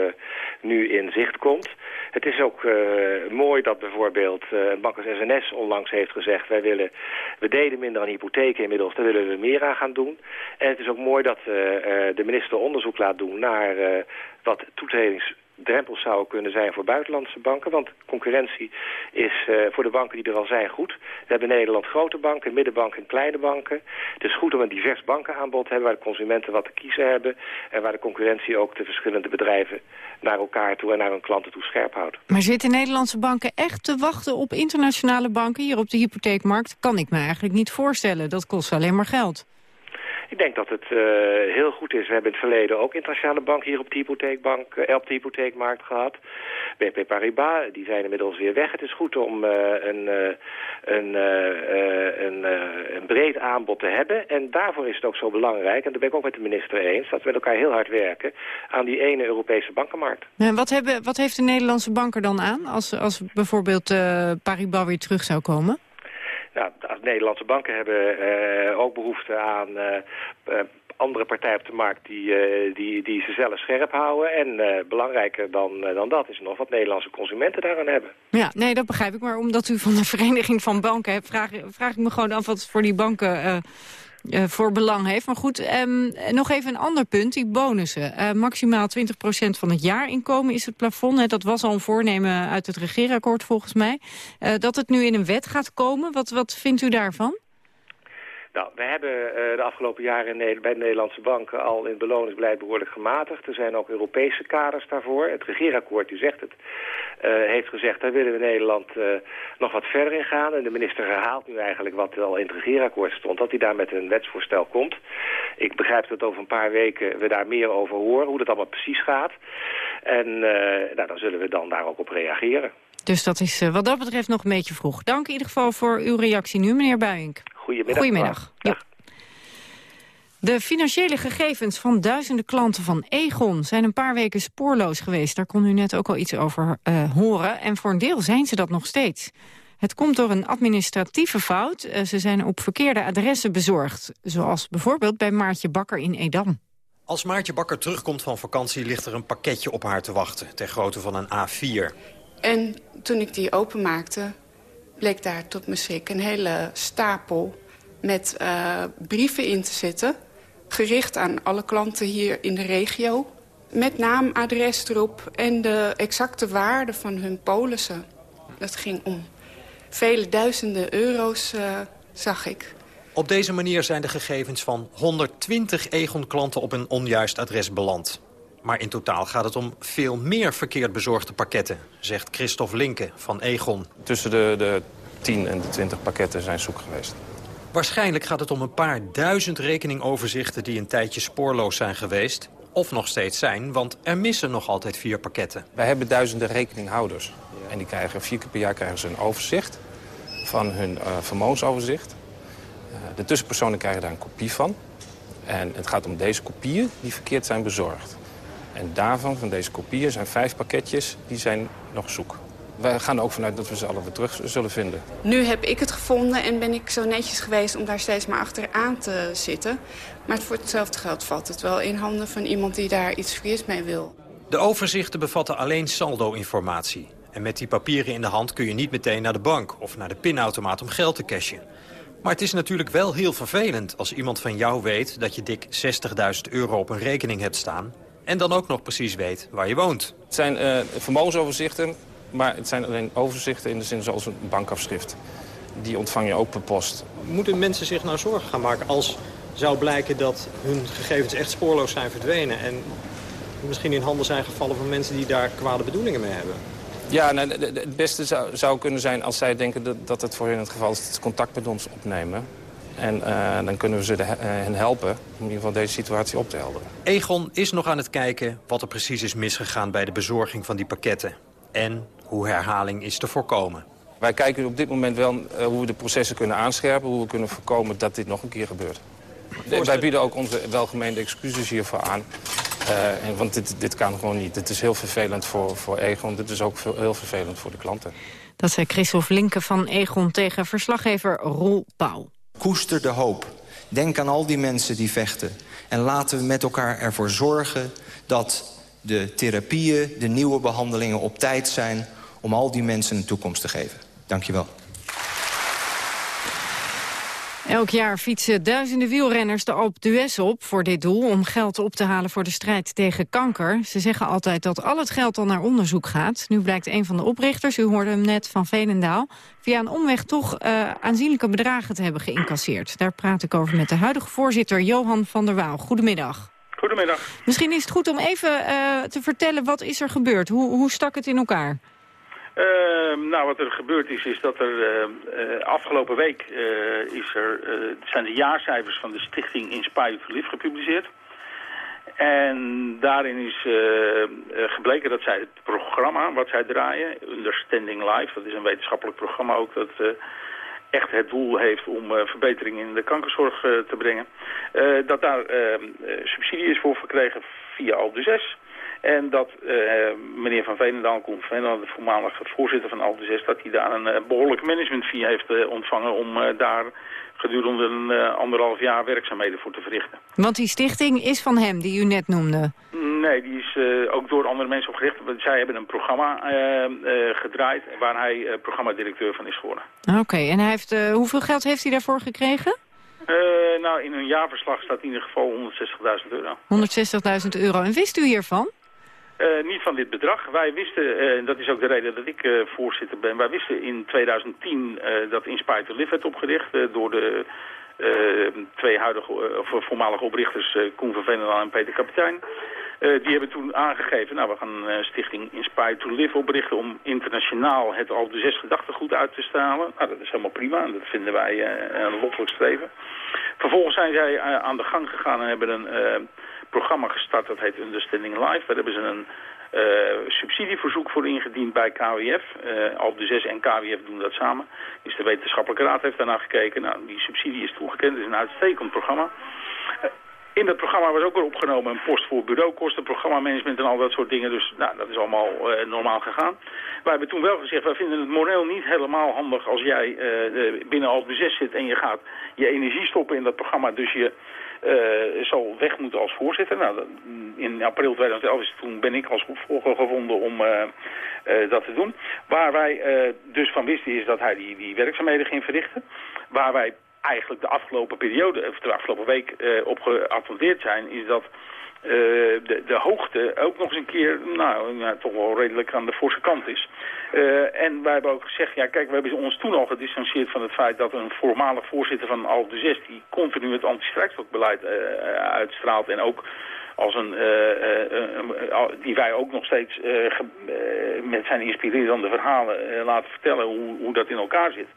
nu in zicht komt. Het is ook mooi dat bijvoorbeeld als SNS onlangs heeft gezegd... wij willen, we deden minder aan hypotheken inmiddels, daar willen we meer aan gaan doen. En het is ook mooi dat de minister onderzoek laat doen naar wat toetredings drempels zouden kunnen zijn voor buitenlandse banken. Want concurrentie is uh, voor de banken die er al zijn goed. We hebben in Nederland grote banken, middenbanken en kleine banken. Het is goed om een divers bankenaanbod te hebben waar de consumenten wat te kiezen hebben. En waar de concurrentie ook de verschillende bedrijven naar elkaar toe en naar hun klanten toe scherp houdt. Maar zitten Nederlandse banken echt te wachten op internationale banken hier op de hypotheekmarkt? Kan ik me eigenlijk niet voorstellen. Dat kost alleen maar geld. Ik denk dat het uh, heel goed is. We hebben in het verleden ook internationale banken hier op de, hypotheekbank, uh, op de hypotheekmarkt gehad. BP Paribas, die zijn inmiddels weer weg. Het is goed om uh, een, een, een, een, breed aanbod te hebben. En daarvoor is het ook zo belangrijk, en daar ben ik ook met de minister eens... dat we met elkaar heel hard werken aan die ene Europese bankenmarkt. En wat, hebben, wat heeft de Nederlandse bank er dan aan als, als bijvoorbeeld Paribas weer terug zou komen? Nou, de Nederlandse banken hebben uh, ook behoefte aan uh, andere partijen op de markt die, die, die ze zelf scherp houden. En belangrijker dan, dan dat is nog wat Nederlandse consumenten daaraan hebben. Ja, nee, dat begrijp ik. Maar omdat u van de Vereniging van Banken hebt, vraag, vraag ik me gewoon af wat voor die banken uh, voor belang heeft. Maar goed, um, nog even een ander punt, die bonussen. Uh, maximaal 20% van het jaarinkomen is het plafond. Hè. Dat was al een voornemen uit het regeerakkoord volgens mij. Uh, dat het nu in een wet gaat komen, wat, wat vindt u daarvan? Nou, we hebben uh, de afgelopen jaren bij de Nederlandse banken al in het beloningsbeleid behoorlijk gematigd. Er zijn ook Europese kaders daarvoor. Het regeerakkoord, u zegt het, uh, heeft gezegd, daar willen we Nederland uh, nog wat verder in gaan. En de minister herhaalt nu eigenlijk wat al in het regeerakkoord stond, dat hij daar met een wetsvoorstel komt. Ik begrijp dat over een paar weken we daar meer over horen, hoe dat allemaal precies gaat. En nou, dan zullen we dan daar ook op reageren. Dus dat is wat dat betreft nog een beetje vroeg. Dank in ieder geval voor uw reactie nu, meneer Buink. Goedemiddag. Goedemiddag. Ja. De financiële gegevens van duizenden klanten van Egon zijn een paar weken spoorloos geweest. Daar kon u net ook al iets over uh, horen. En voor een deel zijn ze dat nog steeds. Het komt door een administratieve fout. Uh, ze zijn op verkeerde adressen bezorgd. Zoals bijvoorbeeld bij Maartje Bakker in Edam. Als Maartje Bakker terugkomt van vakantie ligt er een pakketje op haar te wachten. Ter grootte van een A4. En toen ik die openmaakte bleek daar tot mijn schrik een hele stapel met uh, brieven in te zitten. Gericht aan alle klanten hier in de regio. Met naam, adres erop en de exacte waarde van hun polissen. Dat ging om vele duizenden euro's, uh, zag ik. Op deze manier zijn de gegevens van 120 Egon-klanten op een onjuist adres beland. Maar in totaal gaat het om veel meer verkeerd bezorgde pakketten, zegt Christophe Linke van Egon. Tussen de, de 10 en de 20 pakketten zijn zoek geweest. Waarschijnlijk gaat het om een paar duizend rekeningoverzichten die een tijdje spoorloos zijn geweest. Of nog steeds zijn, want er missen nog altijd vier pakketten. Wij hebben duizenden rekeninghouders. En die krijgen vier keer per jaar krijgen ze een overzicht van hun uh, vermogensoverzicht. Uh, de tussenpersonen krijgen daar een kopie van. En het gaat om deze kopieën die verkeerd zijn bezorgd. En daarvan, van deze kopieën, zijn vijf pakketjes die zijn nog zoek. Wij gaan er ook vanuit dat we ze alle weer terug zullen vinden. Nu heb ik het gevonden en ben ik zo netjes geweest om daar steeds maar achteraan te zitten. Maar voor hetzelfde geld valt het wel in handen van iemand die daar iets verkeerds mee wil. De overzichten bevatten alleen saldo-informatie. En met die papieren in de hand kun je niet meteen naar de bank of naar de pinautomaat om geld te cashen. Maar het is natuurlijk wel heel vervelend als iemand van jou weet dat je dik 60.000 euro op een rekening hebt staan en dan ook nog precies weet waar je woont. Het zijn uh, vermogensoverzichten, maar het zijn alleen overzichten in de zin zoals een bankafschrift. Die ontvang je ook per post. Moeten mensen zich nou zorgen gaan maken als zou blijken dat hun gegevens echt spoorloos zijn verdwenen... en misschien in handen zijn gevallen van mensen die daar kwade bedoelingen mee hebben? Ja, nou, het beste zou, zou, kunnen zijn als zij denken dat, dat het voor hen het geval is... dat ze contact met ons opnemen. En uh, dan kunnen we ze de, uh, hen helpen om in ieder geval deze situatie op te helderen. Egon is nog aan het kijken wat er precies is misgegaan bij de bezorging van die pakketten. En hoe herhaling is te voorkomen. Wij kijken op dit moment wel uh, hoe we de processen kunnen aanscherpen... hoe we kunnen voorkomen dat dit nog een keer gebeurt. Wij bieden ook onze welgemeende excuses hiervoor aan. Uh, en, want dit, dit kan gewoon niet. Dit is heel vervelend voor, voor Egon. Dit is ook veel, heel vervelend voor de klanten. Dat zei Christophe Linken van Egon tegen verslaggever Roel Pauw. Koester de hoop. Denk aan al die mensen die vechten. En laten we met elkaar ervoor zorgen dat de therapieën, de nieuwe behandelingen op tijd zijn... om al die mensen een toekomst te geven. Dank je wel. Elk jaar fietsen duizenden wielrenners de Alpe d'Huez op voor dit doel... om geld op te halen voor de strijd tegen kanker. Ze zeggen altijd dat al het geld dan naar onderzoek gaat. Nu blijkt een van de oprichters, u hoorde hem net van Veenendaal... via een omweg toch uh, aanzienlijke bedragen te hebben geïncasseerd. Daar praat ik over met de huidige voorzitter Johan van der Waal. Goedemiddag. Goedemiddag. Misschien is het goed om even uh, te vertellen wat is er gebeurd. Hoe, hoe stak het in elkaar? Uh, nou, wat er gebeurd is, is dat er uh, afgelopen week is er, zijn de jaarcijfers van de stichting Inspire to Live gepubliceerd. En daarin is gebleken dat zij het programma wat zij draaien, Understanding Life, dat is een wetenschappelijk programma ook dat echt het doel heeft om verbetering in de kankerzorg te brengen, dat daar subsidie is voor verkregen via Alpe 6. En dat uh, meneer Van Veenendaal, Koen van Veenendaal, de voormalige voorzitter van Alde 6, dat hij daar een uh, behoorlijke managementfee heeft uh, ontvangen om daar gedurende een anderhalf jaar werkzaamheden voor te verrichten. Want die stichting is van hem, die u net noemde? Nee, die is ook door andere mensen opgericht. Zij hebben een programma gedraaid waar hij programmadirecteur van is geworden. Oké, en hij heeft, hoeveel geld heeft hij daarvoor gekregen? nou, in een jaarverslag staat in ieder geval 160.000 euro. 160.000 euro. En wist u hiervan? Uh, niet van dit bedrag. Wij wisten, uh, en dat is ook de reden dat ik uh, voorzitter ben, wij wisten in 2010 dat Inspire to Live werd opgericht door de twee huidige, of voormalige oprichters Koen van Veenendaal en Peter Kapitein. die hebben toen aangegeven, nou we gaan stichting Inspire to Live oprichten om internationaal het al de zes gedachtegoed uit te stralen. Nou dat is helemaal prima dat vinden wij een loffelijk streven. Vervolgens zijn zij aan de gang gegaan en hebben een programma gestart, dat heet Understanding Life. Daar hebben ze een uh, subsidieverzoek voor ingediend bij KWF. Uh, Alp de 6 en KWF doen dat samen. Dus de wetenschappelijke raad heeft daarna gekeken. Nou, die subsidie is toegekend. Het is een uitstekend programma. Uh, in dat programma was ook weer opgenomen een post voor bureaukosten, programmamanagement en al dat soort dingen. Dus nou, dat is allemaal normaal gegaan. Wij hebben toen wel gezegd, wij vinden het moreel niet helemaal handig als jij uh, binnen de 6 zit en je gaat je energie stoppen in dat programma. Dus je uh, zal weg moeten als voorzitter. Nou, in april 2011 is toen ben ik als opvolger gevonden om uh, uh, dat te doen. Waar wij dus van wisten is dat hij die, die werkzaamheden ging verrichten. Waar wij eigenlijk de afgelopen periode, of de afgelopen week op geattendeerd zijn, is dat uh, de, de hoogte ook nog eens een keer, nou, ja, toch wel redelijk aan de forse kant is. Uh, en wij hebben ook gezegd, ja kijk, we hebben ons toen al gedistanceerd van het feit dat een voormalig voorzitter van Alp de 6, die continu het anti-strijkstokbeleid uh, uitstraalt en ook als een, die wij ook nog steeds met zijn inspirerende verhalen laten vertellen hoe, hoe dat in elkaar zit.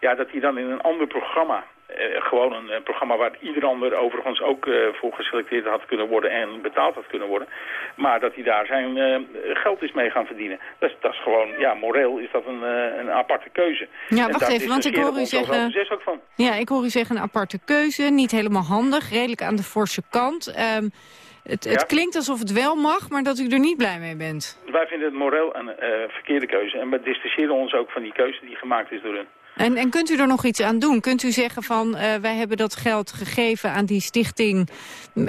Ja, dat hij dan in een ander programma uh, gewoon een, een, programma waar ieder ander overigens ook uh, voor geselecteerd had kunnen worden en betaald had kunnen worden. Maar dat hij daar zijn geld is mee gaan verdienen. Dat is, dat is gewoon, ja, moreel is dat een, een aparte keuze. Ja, wacht even, want ik hoor u zeggen... Ook van. Ja, ik hoor u zeggen een aparte keuze, niet helemaal handig, redelijk aan de forse kant. Um, het, het ja. klinkt alsof het wel mag, maar dat u er niet blij mee bent. Wij vinden het moreel een verkeerde keuze. En we distancieren ons ook van die keuze die gemaakt is door hun. En, en kunt u er nog iets aan doen? Kunt u zeggen van uh, wij hebben dat geld gegeven aan die stichting...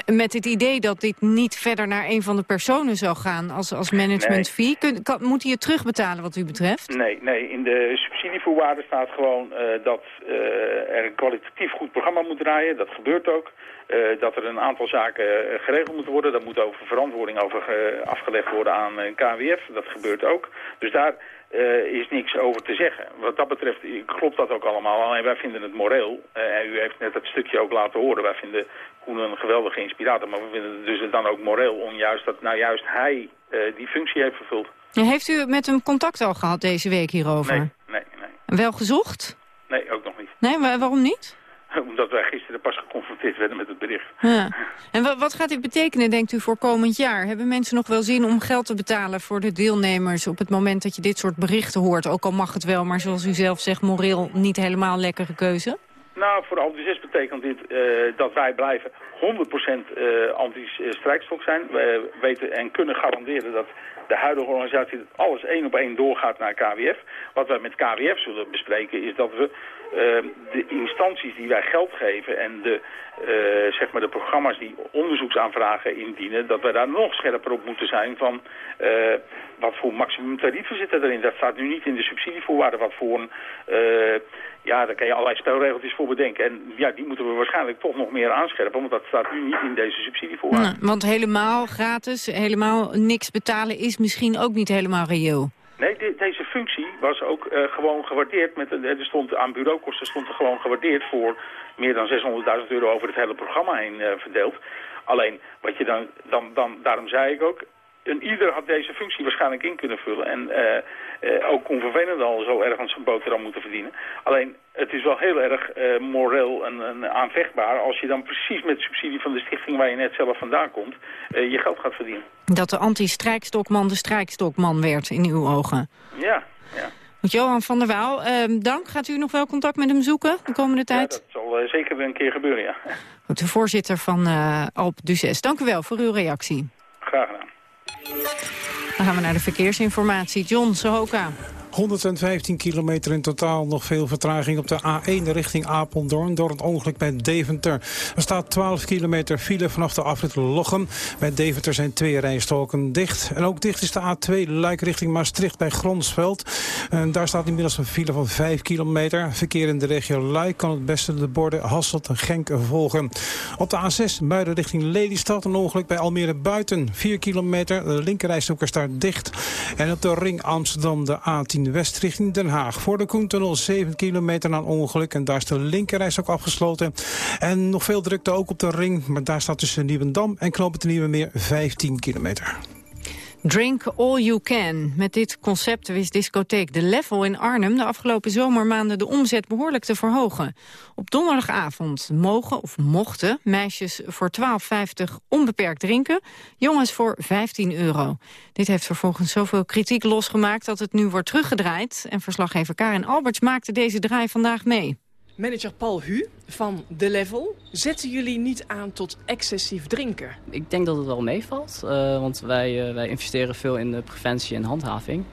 met het idee dat dit niet verder naar een van de personen zou gaan als, als management fee? Kun, kan, moet hij het terugbetalen wat u betreft? Nee, nee. in de subsidievoorwaarden staat gewoon uh, dat uh, er een kwalitatief goed programma moet draaien. Dat gebeurt ook. Uh, dat er een aantal zaken uh, geregeld moeten worden. Daar moet over verantwoording over uh, afgelegd worden aan KWF. Dat gebeurt ook. Dus daar uh, is niks over te zeggen. Wat dat betreft klopt dat ook allemaal. Alleen wij vinden het moreel. Uh, u heeft net dat stukje ook laten horen. Wij vinden Koen een geweldige inspirator. Maar we vinden het dus dan ook moreel onjuist dat nou juist hij uh, die functie heeft vervuld. Heeft u met hem contact al gehad deze week hierover? Nee, nee, nee. Wel gezocht? Nee, ook nog niet. Nee, waarom niet? Omdat wij gisteren pas geconfronteerd werden met het bericht. Ja. En wat, wat gaat dit betekenen, denkt u, voor komend jaar? Hebben mensen nog wel zin om geld te betalen voor de deelnemers... op het moment dat je dit soort berichten hoort? Ook al mag het wel, maar zoals u zelf zegt, moreel niet helemaal lekkere keuze? Nou, voor de 6 betekent dit uh, dat wij blijven 100% anti-strijkstok zijn. We weten en kunnen garanderen dat de huidige organisatie dat alles één op één doorgaat naar KWF. Wat wij met KWF zullen bespreken is dat we uh, de instanties die wij geld geven en de, uh, zeg maar de programma's die onderzoeksaanvragen indienen, dat wij daar nog scherper op moeten zijn van uh, wat voor maximum tarieven zitten erin. Dat staat nu niet in de subsidievoorwaarden, wat voor een, ja, daar kan je allerlei spelregeltjes voor bedenken. En ja, die moeten we waarschijnlijk toch nog meer aanscherpen, want dat staat nu niet in deze subsidievoorwaarden. Nou, want helemaal gratis, helemaal niks betalen is misschien ook niet helemaal reëel. Nee, de, deze functie was ook uh, gewoon gewaardeerd. Met, er stond, aan bureaukosten stond er gewoon gewaardeerd voor meer dan 600.000 euro over het hele programma heen uh, verdeeld. Alleen, wat je dan, dan, dan, daarom zei ik ook, en ieder had deze functie waarschijnlijk in kunnen vullen. En uh, uh, ook Koen Vervelend al zo ergens zijn boterham moeten verdienen. Alleen, het is wel heel erg uh, moreel en, en, aanvechtbaar... als je dan precies met subsidie van de stichting waar je net zelf vandaan komt... je geld gaat verdienen. Dat de anti-strijkstokman de strijkstokman werd in uw ogen. Ja, ja. Johan van der Waal, dank. Gaat u nog wel contact met hem zoeken de komende tijd? Ja, dat zal zeker een keer gebeuren, ja. Goed, de voorzitter van Alp Duces, dank u wel voor uw reactie. Graag gedaan. Dan gaan we naar de verkeersinformatie. John Sohoka. 115 kilometer in totaal. Nog veel vertraging op de A1 richting Apeldoorn door een ongeluk bij Deventer. Er staat 12 kilometer file vanaf de afrit Lochem. Bij Deventer zijn twee rijstroken dicht. En ook dicht is de A2 Luik richting Maastricht bij Gronsveld. En daar staat inmiddels een file van 5 kilometer. Verkeer in de regio Luik kan het beste de borden Hasselt en Genk volgen. Op de A6 Muiden richting Lelystad een ongeluk bij Almere Buiten. 4 kilometer, de linkerrijstrook is daar dicht. En op de ring Amsterdam de A10 richting Den Haag. Voor de Koentunnel 7 kilometer na een ongeluk. En daar is de linkerreis ook afgesloten. En nog veel drukte ook op de ring. Maar daar staat tussen Nieuwendam en Knoop Nieuwe Meer 15 kilometer. Drink All You Can. Met dit concept wist discotheek De Level in Arnhem... de afgelopen zomermaanden de omzet behoorlijk te verhogen. Op donderdagavond mogen of mochten meisjes voor 12,50 onbeperkt drinken... jongens voor 15 euro. Dit heeft vervolgens zoveel kritiek losgemaakt dat het nu wordt teruggedraaid. En verslaggever Karin Alberts maakte deze draai vandaag mee. Manager Paul Hu van The Level, zetten jullie niet aan tot excessief drinken? Ik denk dat het wel meevalt, uh, want wij, uh, wij investeren veel in de preventie en handhaving.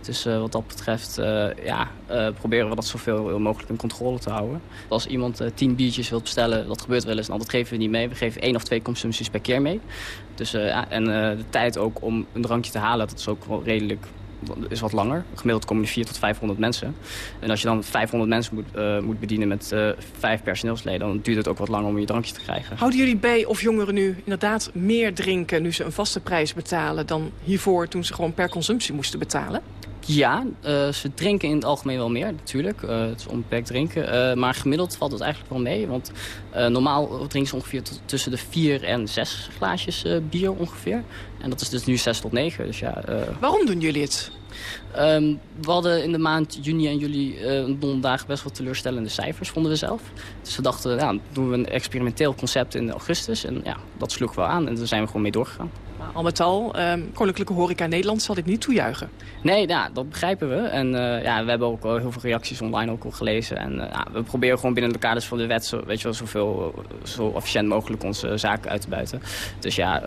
Dus uh, wat dat betreft ja, proberen we dat zoveel mogelijk in controle te houden. Als iemand tien biertjes wilt bestellen, dat gebeurt wel eens, en dat geven we niet mee. We geven één of twee consumpties per keer mee. Dus, en de tijd ook om een drankje te halen, dat is ook wel redelijk is wat langer. Gemiddeld komen er 400 tot 500 mensen. En als je dan 500 mensen moet, uh, moet bedienen met uh, vijf personeelsleden... dan duurt het ook wat langer om je drankje te krijgen. Houden jullie bij of jongeren nu inderdaad meer drinken... nu ze een vaste prijs betalen dan hiervoor toen ze gewoon per consumptie moesten betalen? Ja, uh, ze drinken in het algemeen wel meer, natuurlijk. Uh, het is onbeperkt drinken. Uh, maar gemiddeld valt het eigenlijk wel mee. Want normaal drinken ze ongeveer tussen de vier en zes glaasjes bier ongeveer. En dat is dus nu zes tot negen. Dus ja, Waarom doen jullie het? Um, we hadden in de maand juni en juli uh, donderdag best wel teleurstellende cijfers, vonden we zelf. Dus we dachten, ja, doen we een experimenteel concept in augustus. En ja, dat sloeg wel aan en daar zijn we gewoon mee doorgegaan. Maar al met al, um, Koninklijke Horeca Nederland zal dit niet toejuichen. Nee, ja, dat begrijpen we. En uh, ja, we hebben ook al heel veel reacties online ook al gelezen. En uh, ja, we proberen gewoon binnen de kaders van de wet zo, weet je wel, zoveel, zo efficiënt mogelijk onze zaken uit te buiten. Dus ja...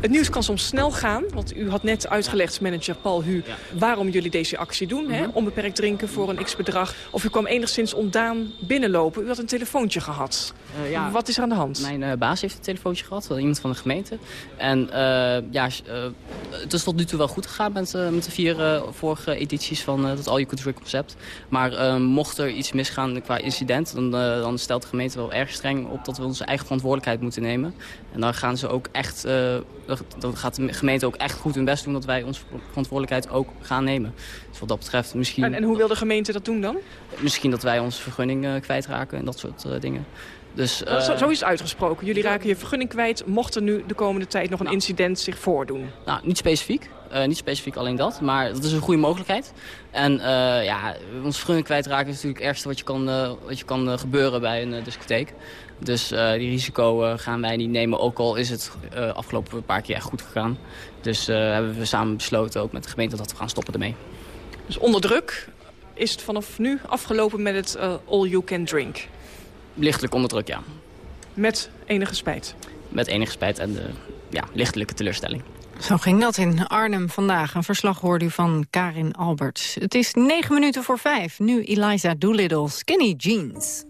Het nieuws kan soms snel gaan, want u had net uitgelegd, manager Paul Hu... Waarom jullie deze actie doen, mm -hmm. hè? onbeperkt drinken voor een x-bedrag. Of u kwam enigszins ontdaan binnenlopen. U had een telefoontje gehad. Uh, ja, Wat is er aan de hand? Mijn uh, baas heeft een telefoontje gehad, wel iemand van de gemeente. En uh, ja, het is tot nu toe wel goed gegaan met, met de vier vorige edities van het All You Could Drink concept. Maar mocht er iets misgaan qua incident, dan, dan stelt de gemeente wel erg streng op... dat we onze eigen verantwoordelijkheid moeten nemen. En dan gaan ze ook echt dan gaat de gemeente ook echt goed hun best doen... dat wij onze verantwoordelijkheid ook gaan nemen. Wat dat betreft misschien... En, en hoe wil de gemeente dat doen dan? Misschien dat wij onze vergunning uh, kwijtraken en dat soort uh, dingen. Dus, uh... zo, zo, is het uitgesproken. Jullie raken je vergunning kwijt... mocht er nu de komende tijd nog een nou, incident zich voordoen. Nou, niet specifiek. Uh, niet specifiek alleen dat, maar dat is een goede mogelijkheid. En uh, ja, onze vergunning kwijtraken is natuurlijk het ergste wat je kan, wat je kan gebeuren bij een discotheek. Dus die risico gaan wij niet nemen, ook al is het afgelopen paar keer echt goed gegaan. Dus hebben we samen besloten, ook met de gemeente, dat we gaan stoppen ermee. Dus onder druk is het vanaf nu afgelopen met het all you can drink? Lichtelijk onder druk, ja. Met enige spijt. Met enige spijt en de ja, lichtelijke teleurstelling. Zo ging dat in Arnhem vandaag. Een verslag hoorde u van Karin Alberts. Het is negen minuten voor vijf. Nu Eliza Doolittle, Skinny Jeans.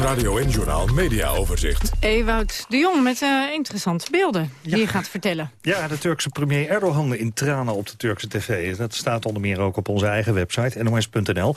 Radio en Journaal Media Overzicht. Ewout de Jong met uh, interessante beelden die je gaat vertellen. Ja, de Turkse premier Erdogan in tranen op de Turkse tv. Dat staat onder meer ook op onze eigen website, nos.nl.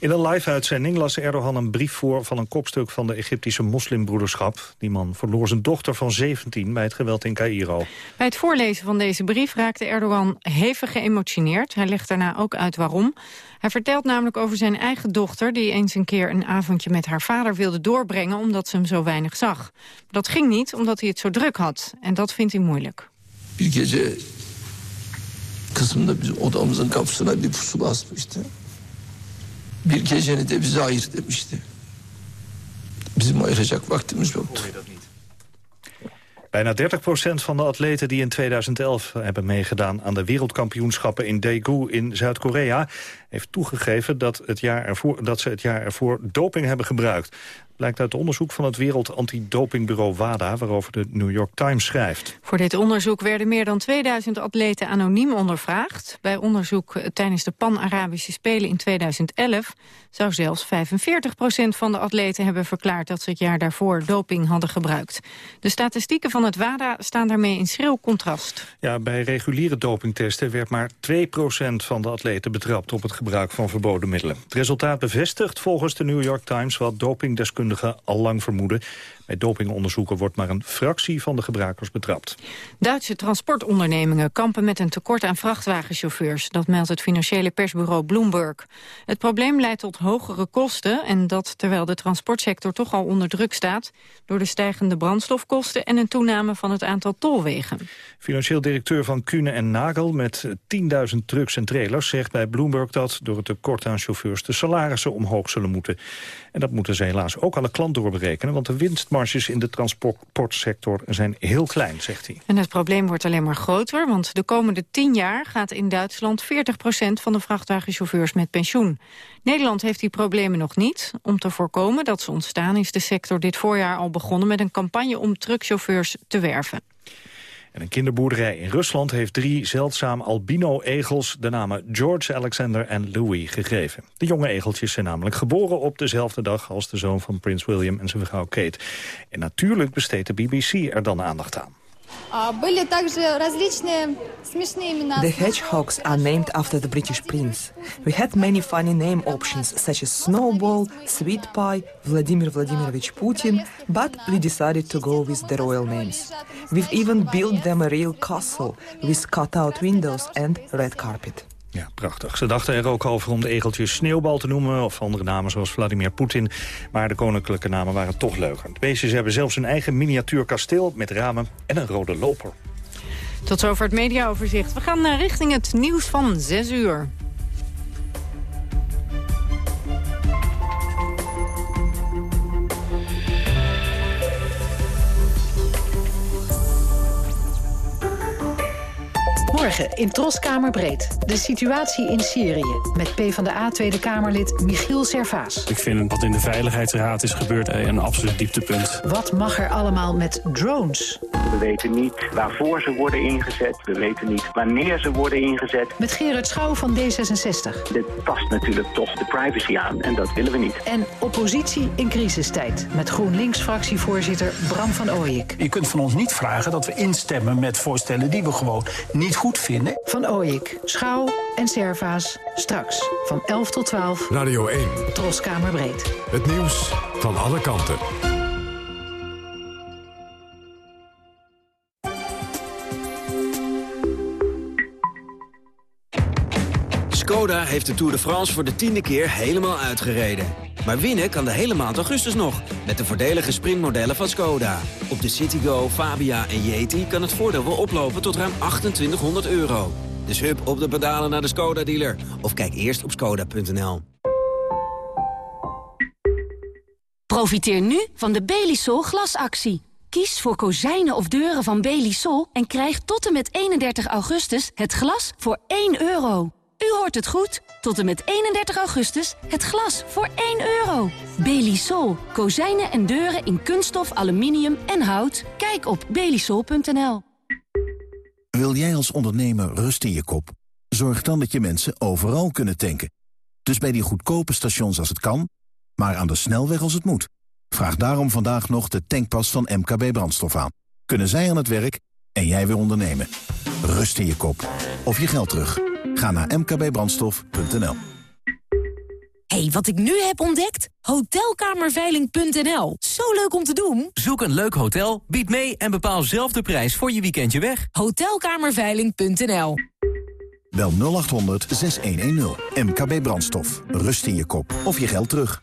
In een live-uitzending las Erdogan een brief voor van een kopstuk van de Egyptische moslimbroederschap. Die man verloor zijn dochter van 17 bij het geweld in Cairo. Bij het voorlezen van deze brief raakte Erdogan hevig geëmotioneerd. Hij legt daarna ook uit waarom. Hij vertelt namelijk over zijn eigen dochter... die eens een keer een avondje met haar vader wilde doorbrengen... omdat ze hem zo weinig zag. Dat ging niet, omdat hij het zo druk had. En dat vindt hij moeilijk. Bir gece kısmında biz odamızın kapısına bir pusula asmıştı. Bir geceni bize ayır demişti. Bizim ayıracak vaktimiz yoktu. Bijna 30% van de atleten die in 2011 hebben meegedaan aan de wereldkampioenschappen in Daegu in Zuid-Korea heeft toegegeven dat, het jaar ervoor, dat ze het jaar ervoor doping hebben gebruikt blijkt uit onderzoek van het Wereld Antidopingbureau WADA... waarover de New York Times schrijft. Voor dit onderzoek werden meer dan 2000 atleten anoniem ondervraagd. Bij onderzoek tijdens de Pan-Arabische Spelen in 2011... zou zelfs 45% van de atleten hebben verklaard... dat ze het jaar daarvoor doping hadden gebruikt. De statistieken van het WADA staan daarmee in schril contrast. Ja, bij reguliere dopingtesten werd maar 2% van de atleten betrapt... op het gebruik van verboden middelen. Het resultaat bevestigt volgens de New York Times... wat dopingdeskundigen al lang vermoeden. Bij dopingonderzoeken wordt maar een fractie van de gebruikers betrapt. Duitse transportondernemingen kampen met een tekort aan vrachtwagenchauffeurs. Dat meldt het financiële persbureau Bloomberg. Het probleem leidt tot hogere kosten en dat terwijl de transportsector toch al onder druk staat... door de stijgende brandstofkosten en een toename van het aantal tolwegen. Financieel directeur van Kuhne en Nagel met 10.000 trucks en trailers zegt bij Bloomberg dat door het tekort aan chauffeurs de salarissen omhoog zullen moeten. En dat moeten ze helaas ook aan de klant doorberekenen, want de winstmarges in de transportsector zijn heel klein, zegt hij. En het probleem wordt alleen maar groter, want de komende 10 jaar gaat in Duitsland 40% van de vrachtwagenchauffeurs met pensioen. Nederland heeft die problemen nog niet. Om te voorkomen dat ze ontstaan is de sector dit voorjaar al begonnen met een campagne om truckchauffeurs te werven. En een kinderboerderij in Rusland heeft drie zeldzaam albino-egels... de namen George, Alexander en Louis gegeven. De jonge egeltjes zijn namelijk geboren op dezelfde dag... als de zoon van prins William en zijn vrouw Kate. En natuurlijk besteedt de BBC er dan aandacht aan. The hedgehogs are named after the British prince. We had many funny name options such as Snowball, Sweet Pie, Vladimir Vladimirovich Putin, but we decided to go with the royal names. We've even built them a real castle with cut-out windows and red carpet. Ja, prachtig. Ze dachten er ook over om de egeltjes sneeuwbal te noemen... of andere namen zoals Vladimir Poetin. Maar de koninklijke namen waren toch leugen. De beestjes hebben zelfs een eigen miniatuurkasteel... met ramen en een rode loper. Tot zover het mediaoverzicht. We gaan naar richting het nieuws van 6 uur. Morgen in Troskamerbreed. De situatie in Syrië. Met PvdA Tweede Kamerlid Michiel Servaas. Ik vind wat in de Veiligheidsraad is gebeurd een absoluut dieptepunt. Wat mag er allemaal met drones? We weten niet waarvoor ze worden ingezet. We weten niet wanneer ze worden ingezet. Met Gerard Schouw van D66. Dit tast natuurlijk toch de privacy aan en dat willen we niet. En oppositie in crisistijd. Met GroenLinks-fractievoorzitter Bram van Ooyik. Je kunt van ons niet vragen dat we instemmen met voorstellen die we gewoon niet goed vinden. Van Ooyik, Schouw en Servaas. Straks van 11 tot 12. Radio 1. Troskamerbreed. Het nieuws van alle kanten. Skoda heeft de Tour de France voor de tiende keer helemaal uitgereden. Maar winnen kan de hele maand augustus nog, met de voordelige sprintmodellen van Skoda. Op de Citigo, Fabia en Yeti kan het voordeel wel oplopen tot ruim 2800 euro. Dus hup op de pedalen naar de Skoda-dealer. Of kijk eerst op skoda.nl. Profiteer nu van de Belisol glasactie. Kies voor kozijnen of deuren van Belisol en krijg tot en met 31 augustus het glas voor 1 euro. U hoort het goed. Tot en met 31 augustus het glas voor 1 euro. Belisol. Kozijnen en deuren in kunststof, aluminium en hout. Kijk op belisol.nl. Wil jij als ondernemer rust in je kop? Zorg dan dat je mensen overal kunnen tanken. Dus bij die goedkope stations als het kan, maar aan de snelweg als het moet. Vraag daarom vandaag nog de tankpas van MKB Brandstof aan. Kunnen zij aan het werk en jij weer ondernemen. Rust in je kop. Of je geld terug. Ga naar mkbbrandstof.nl. hey, wat ik nu heb ontdekt? Hotelkamerveiling.nl. Zo leuk om te doen. Zoek een leuk hotel, bied mee en bepaal zelf de prijs voor je weekendje weg. Hotelkamerveiling.nl. Bel 0800 6110. MKB Brandstof. Rust in je kop. Of je geld terug.